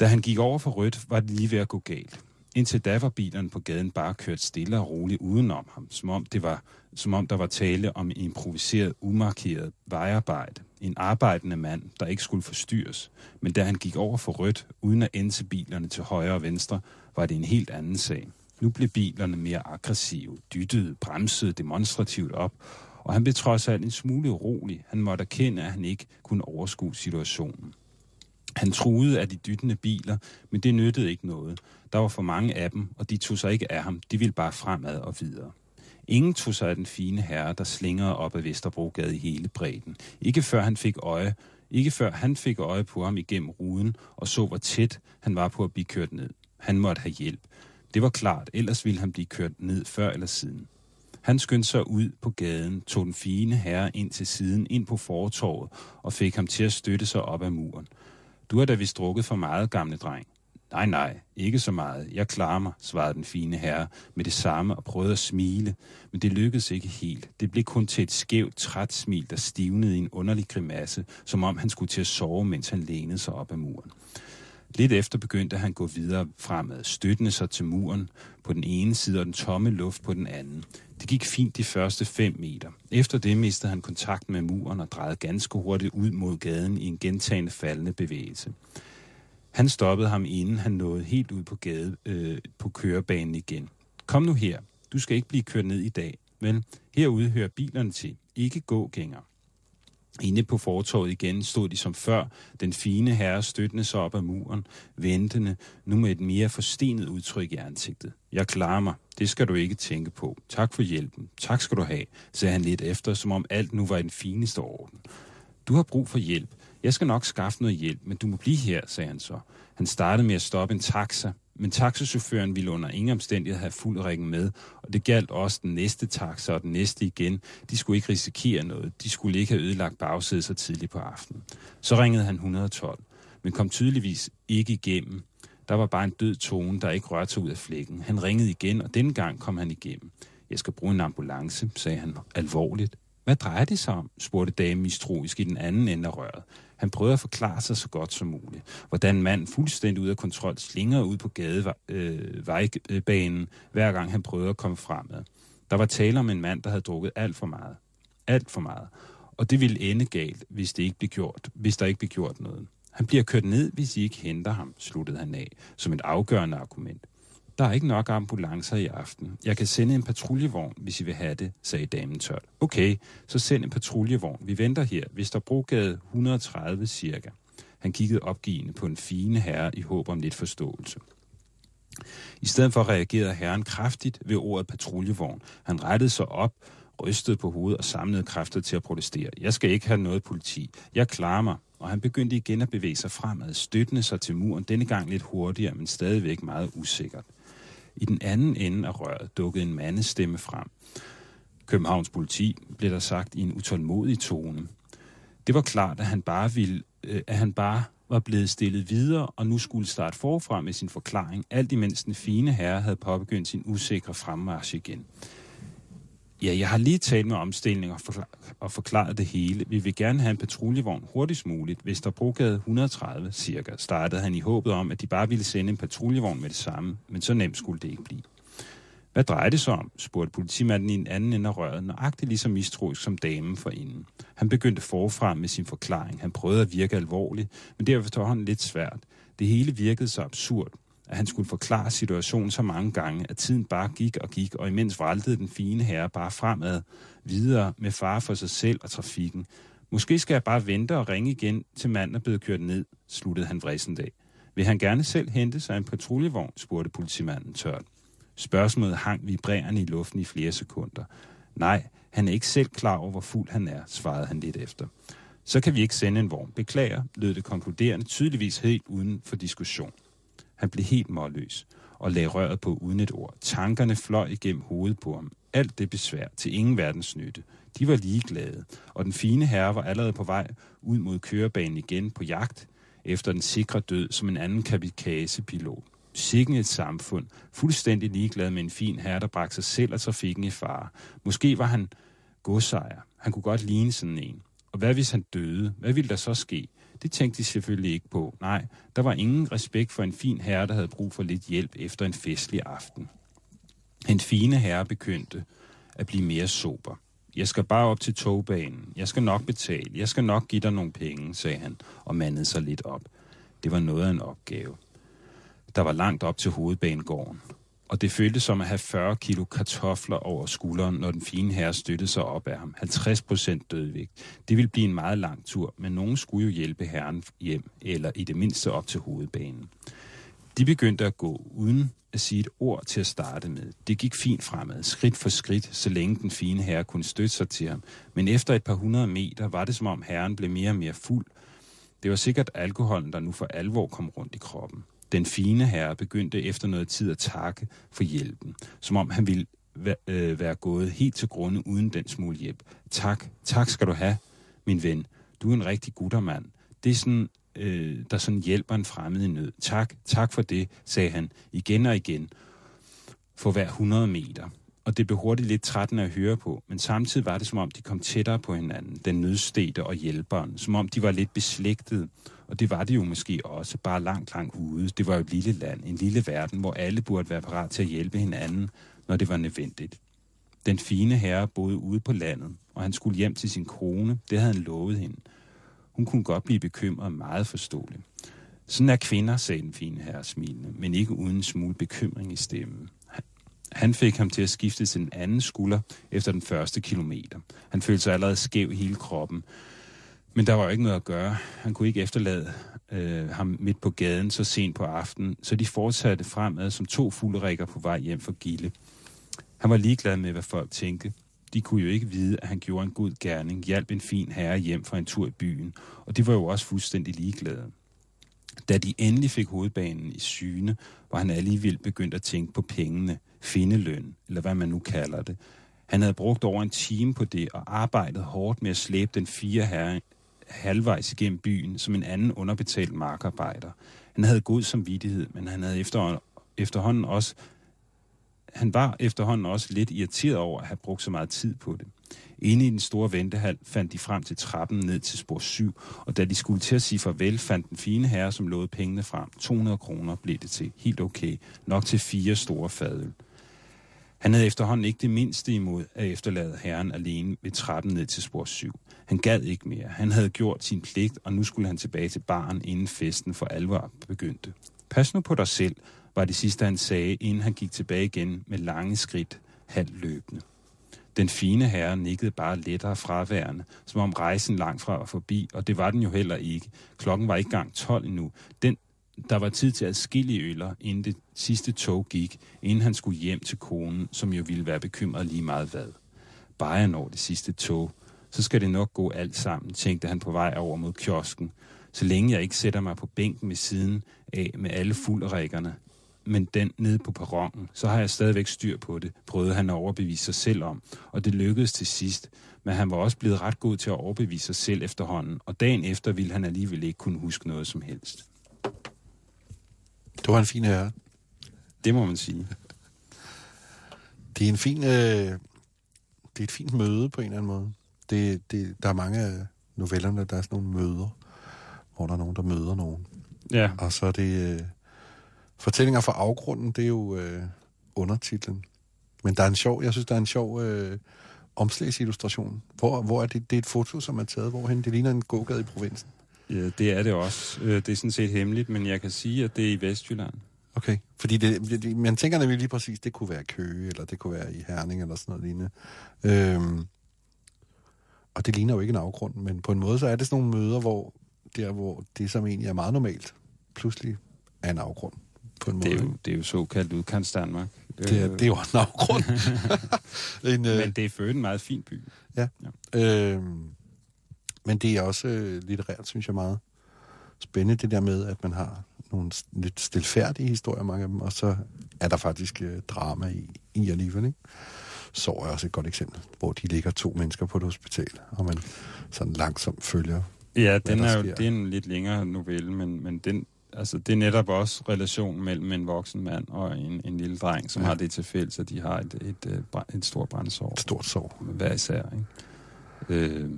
Da han gik over for rødt, var det lige ved at gå galt. Indtil da var bilerne på gaden bare kørt stille og roligt udenom ham, som om, det var, som om der var tale om improviseret, umarkeret vejarbejde. En arbejdende mand, der ikke skulle forstyrres. Men da han gik over for rødt, uden at ænse bilerne til højre og venstre, var det en helt anden sag. Nu blev bilerne mere aggressive, dyttede, bremsede demonstrativt op, og han blev trods alt en smule urolig. Han måtte erkende, at han ikke kunne overskue situationen. Han truede af de dyttende biler, men det nyttede ikke noget. Der var for mange af dem, og de tog sig ikke af ham. De ville bare fremad og videre. Ingen tog sig af den fine herre, der slingrede op ad Vesterbrogade i hele bredden. Ikke før han fik øje, ikke før han fik øje på ham igennem ruden og så, hvor tæt han var på at blive kørt ned. Han måtte have hjælp. Det var klart, ellers ville han blive kørt ned før eller siden. Han skyndte sig ud på gaden, tog den fine herre ind til siden, ind på fortorvet, og fik ham til at støtte sig op ad muren. Du har da vist drukket for meget, gamle dreng. Nej, nej, ikke så meget. Jeg klarer mig, svarede den fine herre med det samme og prøvede at smile, men det lykkedes ikke helt. Det blev kun til et skævt, træt smil, der stivnede i en underlig grimasse, som om han skulle til at sove, mens han lænede sig op ad muren. Lidt efter begyndte han at gå videre fremad, støttende sig til muren på den ene side og den tomme luft på den anden. Det gik fint de første 5 meter. Efter det mistede han kontakt med muren og drejede ganske hurtigt ud mod gaden i en gentagende faldende bevægelse. Han stoppede ham, inden han nåede helt ud på, gade, øh, på kørebanen igen. Kom nu her. Du skal ikke blive kørt ned i dag. Vel, herude hører bilerne til. Ikke gågængere. Inde på fortorvet igen stod de som før, den fine herre støttende sig op ad muren, ventende, nu med et mere forstenet udtryk i ansigtet. Jeg klarer mig, det skal du ikke tænke på. Tak for hjælpen. Tak skal du have, sagde han lidt efter, som om alt nu var i den fineste orden. Du har brug for hjælp. Jeg skal nok skaffe noget hjælp, men du må blive her, sagde han så. Han startede med at stoppe en taxa, men taxachaufføren ville under ingen omstændighed have fuld rækken med, og det galt også den næste taxa og den næste igen. De skulle ikke risikere noget. De skulle ikke have ødelagt bagsædet så tidligt på aftenen. Så ringede han 112, men kom tydeligvis ikke igennem. Der var bare en død tone, der ikke rørte sig ud af flækken. Han ringede igen, og denne gang kom han igennem. Jeg skal bruge en ambulance, sagde han alvorligt. Hvad drejer det sig om? spurgte damen mistroisk i den anden ende af røret. Han prøvede at forklare sig så godt som muligt. Hvordan manden fuldstændig ud af kontrol slinger ud på gadevejbanen, øh, hver gang han prøvede at komme fremad. Der var tale om en mand, der havde drukket alt for meget. Alt for meget. Og det ville ende galt, hvis, det ikke blev gjort, hvis der ikke blev gjort noget. Han bliver kørt ned, hvis I ikke henter ham, sluttede han af, som et afgørende argument. Der er ikke nok ambulancer i aften. Jeg kan sende en patruljevogn, hvis I vil have det, sagde damen tørt. Okay, så send en patruljevogn. Vi venter her, hvis der brugade 130 cirka. Han kiggede opgivende på en fine herre i håb om lidt forståelse. I stedet for reagerede herren kraftigt ved ordet patruljevogn. Han rettede sig op, rystede på hovedet og samlede kræfter til at protestere. Jeg skal ikke have noget politi. Jeg klarer mig. Og han begyndte igen at bevæge sig fremad, støttende sig til muren, denne gang lidt hurtigere, men stadigvæk meget usikkert. I den anden ende af røret dukkede en mandestemme frem. Københavns politi blev der sagt i en utålmodig tone. Det var klart, at han bare, ville, øh, at han bare var blevet stillet videre og nu skulle starte forfra med sin forklaring, alt imens den fine herre havde påbegyndt sin usikre fremmarsch igen. Ja, jeg har lige talt med omstilling og, forklar- og forklaret det hele. Vi vil gerne have en patruljevogn hurtigst muligt. Hvis der Vesterbrogade 130 cirka startede han i håbet om, at de bare ville sende en patruljevogn med det samme, men så nemt skulle det ikke blive. Hvad drejer det sig om? spurgte politimanden i en anden ende af røret, nøjagtigt lige så mistroisk som damen for inden. Han begyndte forfra med sin forklaring. Han prøvede at virke alvorlig, men det var efterhånden lidt svært. Det hele virkede så absurd at han skulle forklare situationen så mange gange, at tiden bare gik og gik, og imens vraltede den fine herre bare fremad, videre med far for sig selv og trafikken. Måske skal jeg bare vente og ringe igen, til manden er blevet kørt ned, sluttede han vrissen dag. Vil han gerne selv hente sig en patruljevogn, spurgte politimanden tørt. Spørgsmålet hang vibrerende i luften i flere sekunder. Nej, han er ikke selv klar over, hvor fuld han er, svarede han lidt efter. Så kan vi ikke sende en vogn. Beklager, lød det konkluderende, tydeligvis helt uden for diskussion. Han blev helt målløs og lagde røret på uden et ord. Tankerne fløj igennem hovedet på ham. Alt det besvær til ingen verdens nytte. De var ligeglade, og den fine herre var allerede på vej ud mod kørebanen igen på jagt efter den sikre død som en anden kabikasepilot. Sikken et samfund, fuldstændig ligeglad med en fin herre, der bragte sig selv og trafikken i fare. Måske var han godsejer. Han kunne godt ligne sådan en. Og hvad hvis han døde? Hvad ville der så ske? Det tænkte de selvfølgelig ikke på. Nej, der var ingen respekt for en fin herre, der havde brug for lidt hjælp efter en festlig aften. En fine herre begyndte at blive mere sober. Jeg skal bare op til togbanen. Jeg skal nok betale. Jeg skal nok give dig nogle penge, sagde han og mandede sig lidt op. Det var noget af en opgave. Der var langt op til hovedbanegården, og det føltes som at have 40 kilo kartofler over skulderen, når den fine herre støttede sig op af ham. 50 procent dødvægt. Det ville blive en meget lang tur, men nogen skulle jo hjælpe herren hjem, eller i det mindste op til hovedbanen. De begyndte at gå uden at sige et ord til at starte med. Det gik fint fremad, skridt for skridt, så længe den fine herre kunne støtte sig til ham. Men efter et par hundrede meter var det som om herren blev mere og mere fuld. Det var sikkert alkoholen, der nu for alvor kom rundt i kroppen. Den fine herre begyndte efter noget tid at takke for hjælpen, som om han ville øh, være gået helt til grunde uden den smule hjælp. Tak, tak skal du have, min ven. Du er en rigtig guttermand. Det er sådan, øh, der sådan hjælper en fremmed i nød. Tak, tak for det, sagde han igen og igen, for hver 100 meter. Og det blev hurtigt lidt trættende at høre på, men samtidig var det som om, de kom tættere på hinanden, den nødstede og hjælperen, som om de var lidt beslægtede. Og det var det jo måske også, bare langt, langt ude. Det var jo et lille land, en lille verden, hvor alle burde være parat til at hjælpe hinanden, når det var nødvendigt. Den fine herre boede ude på landet, og han skulle hjem til sin kone. Det havde han lovet hende. Hun kunne godt blive bekymret meget forståeligt. Sådan er kvinder, sagde den fine herre smilende, men ikke uden en smule bekymring i stemmen. Han fik ham til at skifte sin anden skulder efter den første kilometer. Han følte sig allerede skæv i hele kroppen. Men der var jo ikke noget at gøre. Han kunne ikke efterlade øh, ham midt på gaden så sent på aftenen, så de fortsatte fremad som to fuglerikker på vej hjem fra Gille. Han var ligeglad med, hvad folk tænkte. De kunne jo ikke vide, at han gjorde en god gerning, hjalp en fin herre hjem fra en tur i byen, og de var jo også fuldstændig ligeglade. Da de endelig fik hovedbanen i syne, var han alligevel begyndt at tænke på pengene, findeløn, eller hvad man nu kalder det. Han havde brugt over en time på det og arbejdet hårdt med at slæbe den fire herre halvvejs igennem byen som en anden underbetalt markarbejder. Han havde god samvittighed, men han havde efter, efterhånden også han var efterhånden også lidt irriteret over at have brugt så meget tid på det. Inde i den store ventehal fandt de frem til trappen ned til spor 7, og da de skulle til at sige farvel, fandt den fine herre, som lovede pengene frem. 200 kroner blev det til. Helt okay. Nok til fire store fadøl. Han havde efterhånden ikke det mindste imod at efterlade herren alene ved trappen ned til spor 7. Han gad ikke mere. Han havde gjort sin pligt, og nu skulle han tilbage til baren, inden festen for alvor begyndte. Pas nu på dig selv, var det sidste, han sagde, inden han gik tilbage igen med lange skridt, halvt løbende. Den fine herre nikkede bare lettere fraværende, som om rejsen langt fra var forbi, og det var den jo heller ikke. Klokken var ikke gang 12 endnu. Den, der var tid til at skille øller, inden det sidste tog gik, inden han skulle hjem til konen, som jo ville være bekymret lige meget hvad. Bare jeg når det sidste tog, så skal det nok gå alt sammen, tænkte han på vej over mod kiosken. Så længe jeg ikke sætter mig på bænken ved siden af med alle fuldrækkerne. men den nede på perronen, så har jeg stadigvæk styr på det, prøvede han at overbevise sig selv om, og det lykkedes til sidst. Men han var også blevet ret god til at overbevise sig selv efterhånden, og dagen efter ville han alligevel ikke kunne huske noget som helst. Det var en fin herre. Det må man sige. Det er en fin... Øh, det er et fint møde på en eller anden måde. Det, det, der er mange af novellerne, der er sådan nogle møder, hvor der er nogen, der møder nogen. Ja. Og så er det... Øh, Fortællinger fra afgrunden, det er jo øh, undertitlen. Men der er en sjov, jeg synes, der er en sjov øh, omslagsillustration. Hvor, hvor er det, det er et foto, som er taget hvorhen? Det ligner en gågade i provinsen. Ja, det er det også. Øh, det er sådan set hemmeligt, men jeg kan sige, at det er i Vestjylland. Okay, fordi det, det, man tænker nemlig lige præcis, det kunne være Køge, eller det kunne være i Herning, eller sådan noget lignende. Øhm, og det ligner jo ikke en afgrund, men på en måde så er det sådan nogle møder, hvor, der, hvor det, som egentlig er meget normalt, pludselig er en afgrund på en måde. Det er jo, det er jo såkaldt udkants Danmark. Det er, det er jo en afgrund. (laughs) en, øh, men det er for en meget fin by. Ja. ja. Øhm, men det er også øh, litterært, synes jeg, meget spændende, det der med, at man har nogle lidt stilfærdige historier, mange af dem, og så er der faktisk øh, drama i, i alligevel, ikke? Så er også et godt eksempel, hvor de ligger to mennesker på et hospital, og man sådan langsomt følger, Ja, den er jo, det er en lidt længere novelle, men, men den, altså, det er netop også relationen mellem en voksen mand og en, en lille dreng, som ja. har det til fælles, at de har et, et, et, et stort brændsår. Et stort sår. Hver især, ikke? Øh,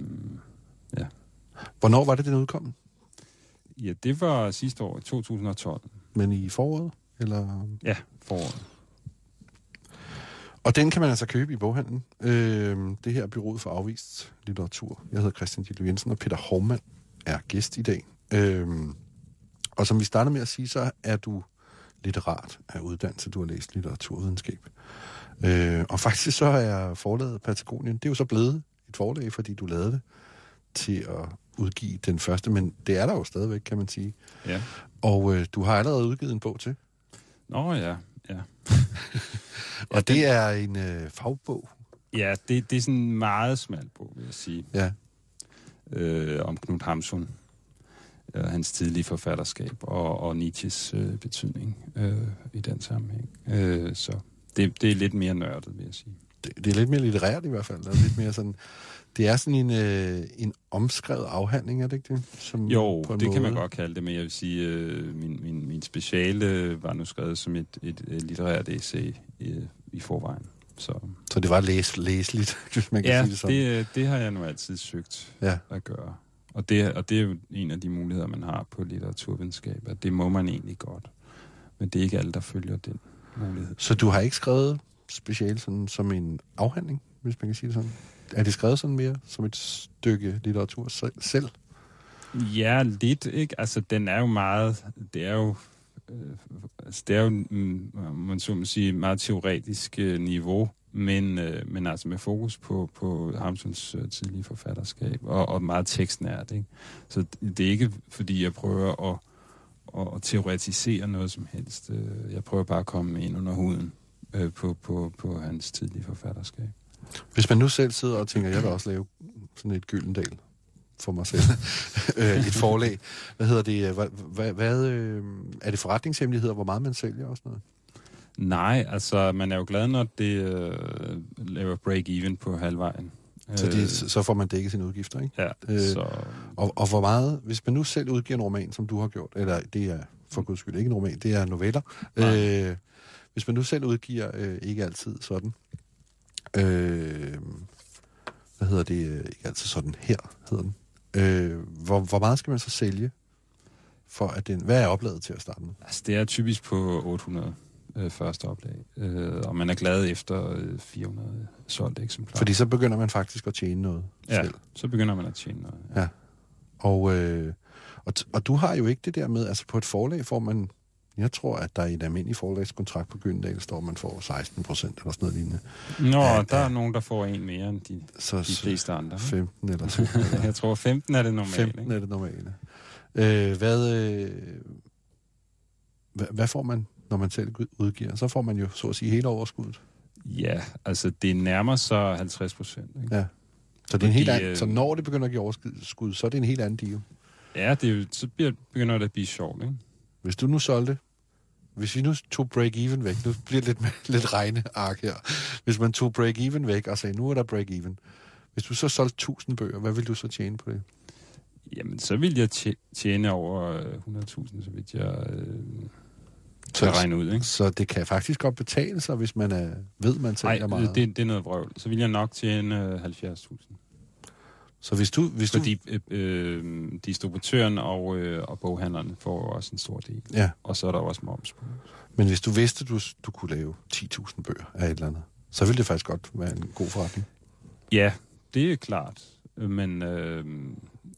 ja. Hvornår var det, den udkom? Ja, det var sidste år, i 2012. Men i foråret? Eller? Ja, foråret. Og den kan man altså købe i boghandlen. Øh, det her er Byrådet for Afvist Litteratur. Jeg hedder Christian Ditlev Jensen, og Peter Hovmand er gæst i dag. Øh, og som vi starter med at sige, så er du litterat af uddannelse. Du har læst litteraturvidenskab. Øh, og faktisk så er forlaget Patagonien, det er jo så blevet et forlag, fordi du lavede det til at udgive den første, men det er der jo stadigvæk, kan man sige. Ja. Og øh, du har allerede udgivet en bog til. Nå ja, ja. (laughs) Og det er en øh, fagbog. Ja, det, det er sådan en meget smal bog, vil jeg sige, Ja. øh, om Knud Hamsun. Øh, hans tidlige forfatterskab og, og Nietzsches øh, betydning øh, i den sammenhæng. Øh, så det, det er lidt mere nørdet, vil jeg sige. Det, det er lidt mere litterært i hvert fald. Er lidt mere sådan... Det er sådan en, øh, en omskrevet afhandling, er det ikke det? Som, Jo, på en det kan man måde- godt kalde det, men jeg vil sige, øh, min, min, min speciale var nu skrevet som et, et, et litterært essay i, i forvejen. Så Så det var læs, læseligt, (laughs) hvis man kan ja, sige det sådan. det, det har jeg nu altid søgt Ja. at gøre. Og det, og det er jo en af de muligheder, man har på litteraturvidenskab, at det må man egentlig godt. Men det er ikke alle, der følger den mulighed. Så du har ikke skrevet specielt sådan, som en afhandling, hvis man kan sige det sådan? Er det skrevet sådan mere som et stykke litteratur selv? Ja, lidt, ikke? Altså, den er jo meget... Det er jo... Øh, altså, det er jo, mm, man så må sige, meget teoretisk øh, niveau, men, øh, men altså med fokus på, på Hamsuns øh, tidlige forfatterskab, og, og meget tekstnært, ikke? Så det er ikke, fordi jeg prøver at, at, at teoretisere noget som helst. Øh, jeg prøver bare at komme ind under huden øh, på, på, på hans tidlige forfatterskab. Hvis man nu selv sidder og tænker, jeg vil også lave sådan et gyldendal for mig selv, (laughs) øh, et forlag. Hvad hedder det? Hvad, hvad, hvad, øh, er det forretningshemmeligheder, hvor meget man sælger og sådan noget? Nej, altså man er jo glad, når det øh, laver break-even på halvvejen. Så, det, så får man dækket sine udgifter, ikke? Ja, Øh, øh, så Og, og hvor meget, hvis man nu selv udgiver en roman, som du har gjort, eller det er for guds skyld ikke en roman, det er noveller. Nej. Øh, hvis man nu selv udgiver, øh, ikke altid sådan, øh, hvad hedder det, ikke altid sådan, her hedder den, øh, hvor, hvor meget skal man så sælge, for at den, hvad er opladet til at starte med? altså, det er typisk på 800 øh, første oplag, øh, og man er glad efter øh, 400 solgte eksemplarer. Fordi så begynder man faktisk at tjene noget ja, selv. så begynder man at tjene noget. Ja. Og, øh, og, og du har jo ikke det der med, altså på et forlag får man, jeg tror, at der i et almindeligt forlagskontrakt på Gyldendal står, at man får 16 procent eller sådan noget lignende. Nå, Ja, der ja. er nogen, der får en mere end de, Så de fleste andre. 15 eller (laughs) 17 eller Jeg tror, 15 er det normale. 15 ikke? er det normale. Øh, hvad, øh, hvad, hvad får man, når man selv udgiver? Så får man jo, så at sige, hele overskuddet. Ja, altså det nærmer sig 50 procent. Ja. Så, det er en helt anden, øh, så når det begynder at give overskud, så er det en helt anden deal. Ja, det er jo, så bliver, begynder det at blive sjovt, ikke? Hvis du nu solgte, hvis vi nu tog break-even væk, nu bliver det lidt, (laughs) lidt regneark her. Hvis man tog break-even væk og sagde, nu er der break-even. Hvis du så solgte 1000 bøger, hvad vil du så tjene på det? Jamen, så vil jeg tje- tjene over øh, 100.000, så vidt jeg øh, Så, regne ud, ikke? så det kan faktisk godt betale sig, hvis man er, ved, man sælger Nej, meget. det, det er noget vrøvl. Så vil jeg nok tjene øh, 70.000. Så hvis du... Hvis du Fordi øh, øh, distributøren og, øh, og boghandlerne får også en stor del. ja, Og så er der også moms på. men hvis du vidste, du, du kunne lave 10.000 bøger af et eller andet, så ville det faktisk godt være en god forretning. Ja, det er klart. Men øh,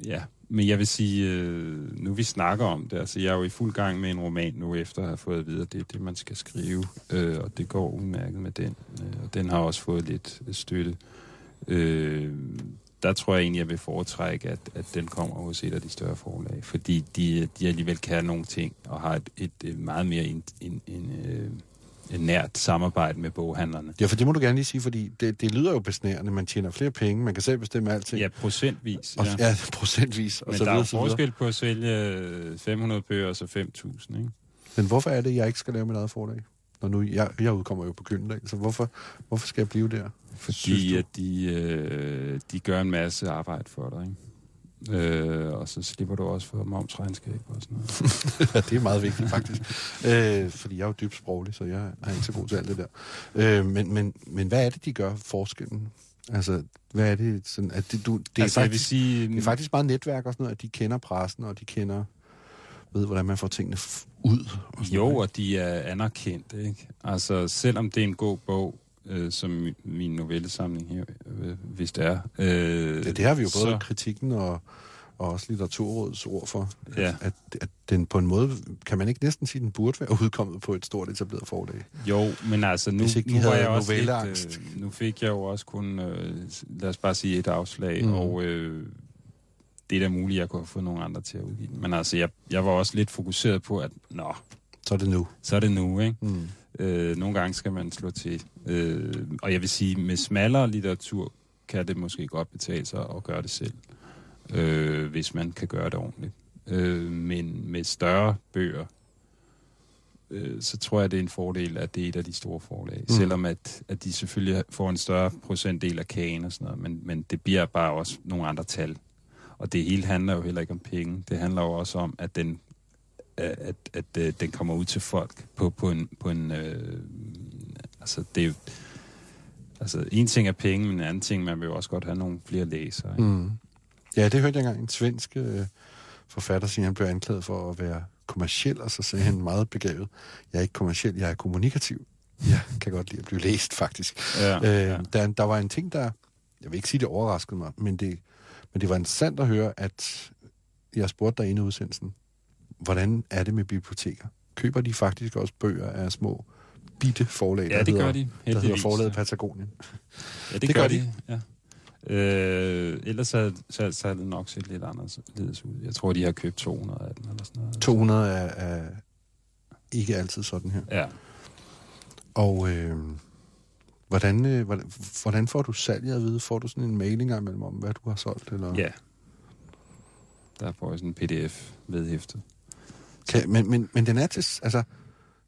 ja, men jeg vil sige, øh, nu vi snakker om det, altså jeg er jo i fuld gang med en roman nu, efter at have fået at vide, at det er det, man skal skrive, øh, og det går udmærket med den. Øh, og den har også fået lidt støtte. Øh, der tror jeg egentlig, jeg vil foretrække, at, at den kommer hos et af de større forlag, fordi de, de alligevel kan nogle ting, og har et, et, et meget mere en, en, en, øh, en nært samarbejde med boghandlerne. Ja, for det må du gerne lige sige, fordi det, det lyder jo besnærende. Man tjener flere penge, man kan selv bestemme alting. Ja, procentvis. Og, ja. ja, procentvis. Og Men så der er jo forskel på at sælge 500 bøger og så 5.000, ikke? Men hvorfor er det, jeg ikke skal lave mit eget forlag? Når nu, jeg, jeg udkommer jo på Gyldendal, så hvorfor, hvorfor skal jeg blive der? Fordi at de, øh, de gør en masse arbejde for dig, ikke? Øh, og så slipper du også for momsregnskab og sådan noget. (laughs) Ja, det er meget vigtigt, faktisk. øh, fordi jeg er jo dybt sproglig, så jeg er ikke så god til alt det der. Øh, men, men, men hvad er det, de gør forskellen? Altså, hvad er det sådan, at det, du, det, er altså, vil faktisk, sige... det er faktisk meget netværk og sådan noget, at de kender pressen, og de kender ved, hvordan man får tingene ud. Og Jo, og de er anerkendte, ikke? Altså, selvom det er en god bog, øh, som min, novellesamling her, øh, hvis det er. Øh? Ja, det har vi jo både så, kritikken og, og også litteraturrådets ord for. Ja. At, at den på en måde, kan man ikke næsten sige, den burde være (laughs) udkommet på et stort etableret forlag. Jo, men altså, nu, ikke nu var jeg også lidt, øh, Nu fik jeg jo også kun, øh, lad os bare sige, et afslag, mm. og øh, det er da muligt, at jeg kunne have fået nogle andre til at udgive den. Men altså, jeg, jeg var også lidt fokuseret på, at nå, Så er det nu. så er det nu, ikke? Mm. Øh, nogle gange skal man slå til. Øh, og jeg vil sige, med smallere litteratur kan det måske godt betale sig at gøre det selv, øh, hvis man kan gøre det ordentligt. Øh, men med større bøger, øh, så tror jeg, det er en fordel, at det er et af de store forlag. Mm. Selvom at, at de selvfølgelig får en større procentdel af kagen og sådan noget, men, men det bliver bare også nogle andre tal. Og det hele handler jo heller ikke om penge. Det handler jo også om, at den at, at, at øh, den kommer ud til folk på, på en... På en øh, altså, det er. Altså, en ting er penge, men en anden ting, man vil jo også godt have nogle flere læsere. Ikke? Mm. Ja, det hørte jeg engang en svensk øh, forfatter sige, han blev anklaget for at være kommersiel, og så sagde han meget begavet, jeg er ikke kommersiel, jeg er kommunikativ. Jeg kan godt lide at blive læst, faktisk. Ja, Øh, ja. der, der var en ting, der... Jeg vil ikke sige, det overraskede mig, men det, men det var interessant at høre, at jeg spurgte dig inde i udsendelsen, hvordan er det med biblioteker? Køber de faktisk også bøger af små, bitte forlag, ja, der det hedder, gør de. der hedder heldigvis. forlaget Patagonien? Ja, det, Det gør gør de. de. Ja. Øh, ellers så, så, så er det nok set lidt anderledes ud. Jeg tror, de har købt 200 af den eller sådan noget. 200 er, er ikke altid sådan her. Ja. Og øh, hvordan, øh, hvordan, hvordan får du salget at vide? Får du sådan en mailing imellem om, hvad du har solgt? Eller? ja. Der får jeg sådan en pdf vedhæftet. Kan, men, men, men den er til... Altså,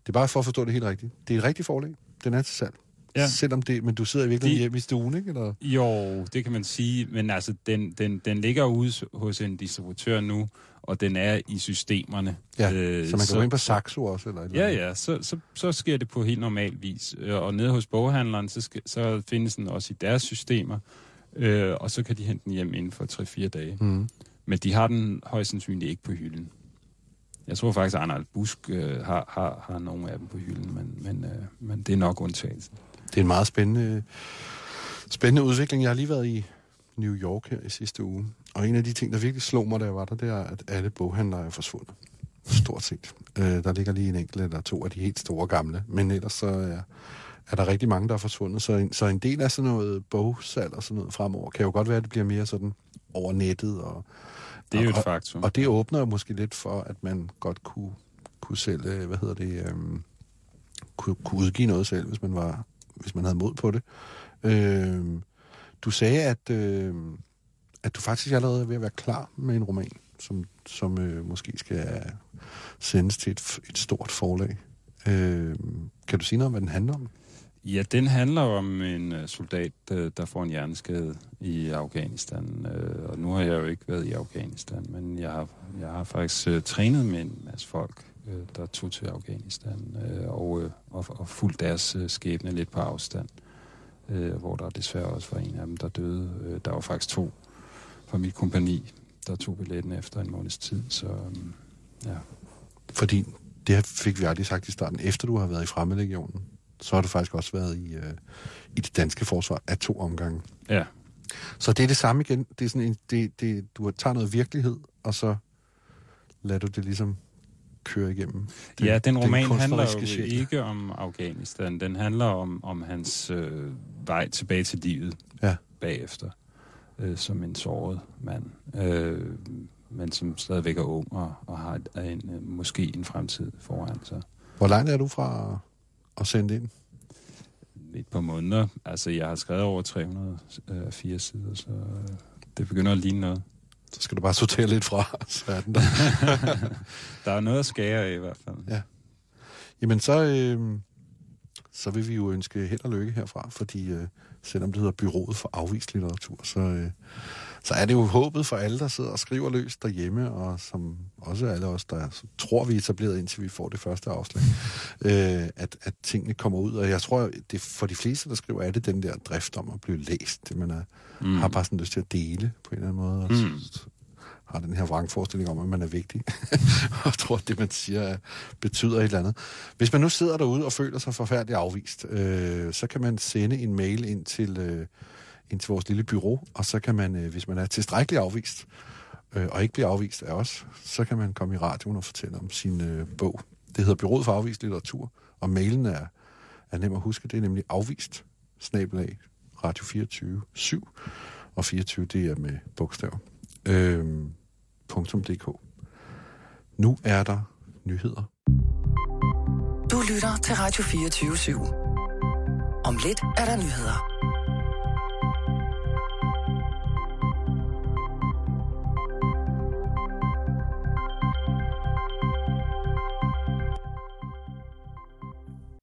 det er bare for at forstå det helt rigtigt. Det er et rigtigt forlag. Den er til salg. Ja. Selvom det... Men du sidder i virkeligheden De- hjemme i stuen, ikke? Eller? Jo, det kan man sige, men altså, den, den, den ligger ude hos en distributør nu, og den er i systemerne. Ja, Øh, så man kan så- gå ind på Saxo også? Eller eller Ja, andet? ja, så, så, så sker det på helt normal vis. Øh, Og nede hos boghandleren, så, skal, så findes den også i deres systemer, øh, og så kan de hente den hjem inden for 3-4 dage. Mm. Men de har den højst sandsynligt ikke på hylden. Jeg tror faktisk, at Arnold Busk øh, har, har, har nogle af dem på hylden, men, men, øh, men det er nok undtagelsen. Det er en meget spændende, spændende udvikling. Jeg har lige været i New York her i sidste uge. Og en af de ting, der virkelig slog mig, da jeg var der, det er, at alle boghandlere er forsvundet. Stort set. Øh, der ligger lige en enkelt eller to af de helt store gamle. Men ellers så er, er der rigtig mange, der er forsvundet. Så en, så en del af sådan noget bogsalg og sådan noget fremover, kan jo godt være, at det bliver mere sådan over nettet. Og, Det er jo og, et faktum. og det åbner jo måske lidt for, at man godt kunne, kunne sælge, hvad hedder det, øhm, kunne, kunne udgive noget selv, hvis man var hvis man havde mod på det. Øh, du sagde, at, øh, at du faktisk allerede er ved at være klar med en roman, som, som øh, måske skal sendes til et, et stort forlag. Øh, kan du sige noget om, hvad den handler om? Ja, den handler om en øh, soldat, øh, der får en hjerneskade i Afghanistan. Øh, og nu har jeg jo ikke været i Afghanistan, men jeg har, jeg har faktisk trænet med en masse folk, øh, der tog til Afghanistan, øh, og, øh, og, og fulgt deres øh, skæbne lidt på afstand. Øh, hvor der desværre også var en af dem, der døde. Øh, Der var faktisk to fra mit kompani, der tog billetten efter en måneds tid, så øh, ja. Fordi det fik vi aldrig sagt i starten. Efter du har været i Fremmedlegionen, så har du faktisk også været i, øh, i det danske forsvar af to omgange. Ja, Så det er det samme igen. Det er sådan en, det, det, du tager noget virkelighed, og så lader du det ligesom køre igennem. Den, ja, den roman handler jo sjæl. ikke om Afghanistan. Den handler om, om hans øh, vej tilbage til livet Ja. bagefter, øh, som en såret mand. Øh, men som stadigvæk er ung og, og har en, øh, måske en fremtid foran sig. Hvor langt er du fra at sende ind? Et par måneder. Altså, jeg har skrevet over 304 sider, så øh, det begynder at ligne noget. Så skal du bare sortere lidt fra, (laughs) så er den der. (laughs) Der er noget at skære af i hvert fald. Ja. Jamen så, øh, så vil vi jo ønske held og lykke herfra, fordi øh, selvom det hedder Byrået for Afvist Litteratur, så, øh, så er det jo håbet for alle, der sidder og skriver løst derhjemme, og som også alle os, der tror, vi er etableret, indtil vi får det første afslag, øh, at, at tingene kommer ud. Og jeg tror, det for de fleste, der skriver, er det den der drift om at blive læst. Det man er, mm. har bare sådan lyst til at dele på en eller anden måde. Og Mm. har den her vrangforestilling om, at man er vigtig, (laughs) og tror, at det, man siger, betyder et eller andet. Hvis man nu sidder derude og føler sig forfærdeligt afvist, øh, så kan man sende en mail ind til, øh, ind til vores lille bureau, og så kan man, øh, hvis man er tilstrækkeligt afvist, øh, og ikke bliver afvist af os, så kan man komme i radioen og fortælle om sin øh, bog. Det hedder Byrådet for Afvist Litteratur, og mailen er, er nem at huske. Det er nemlig afvist, snabelag, radio 24 7, og 24 det er med bogstaver. Øh, .dk. Nu er der nyheder. Du lytter til Radio 24 /7. Om lidt er der nyheder.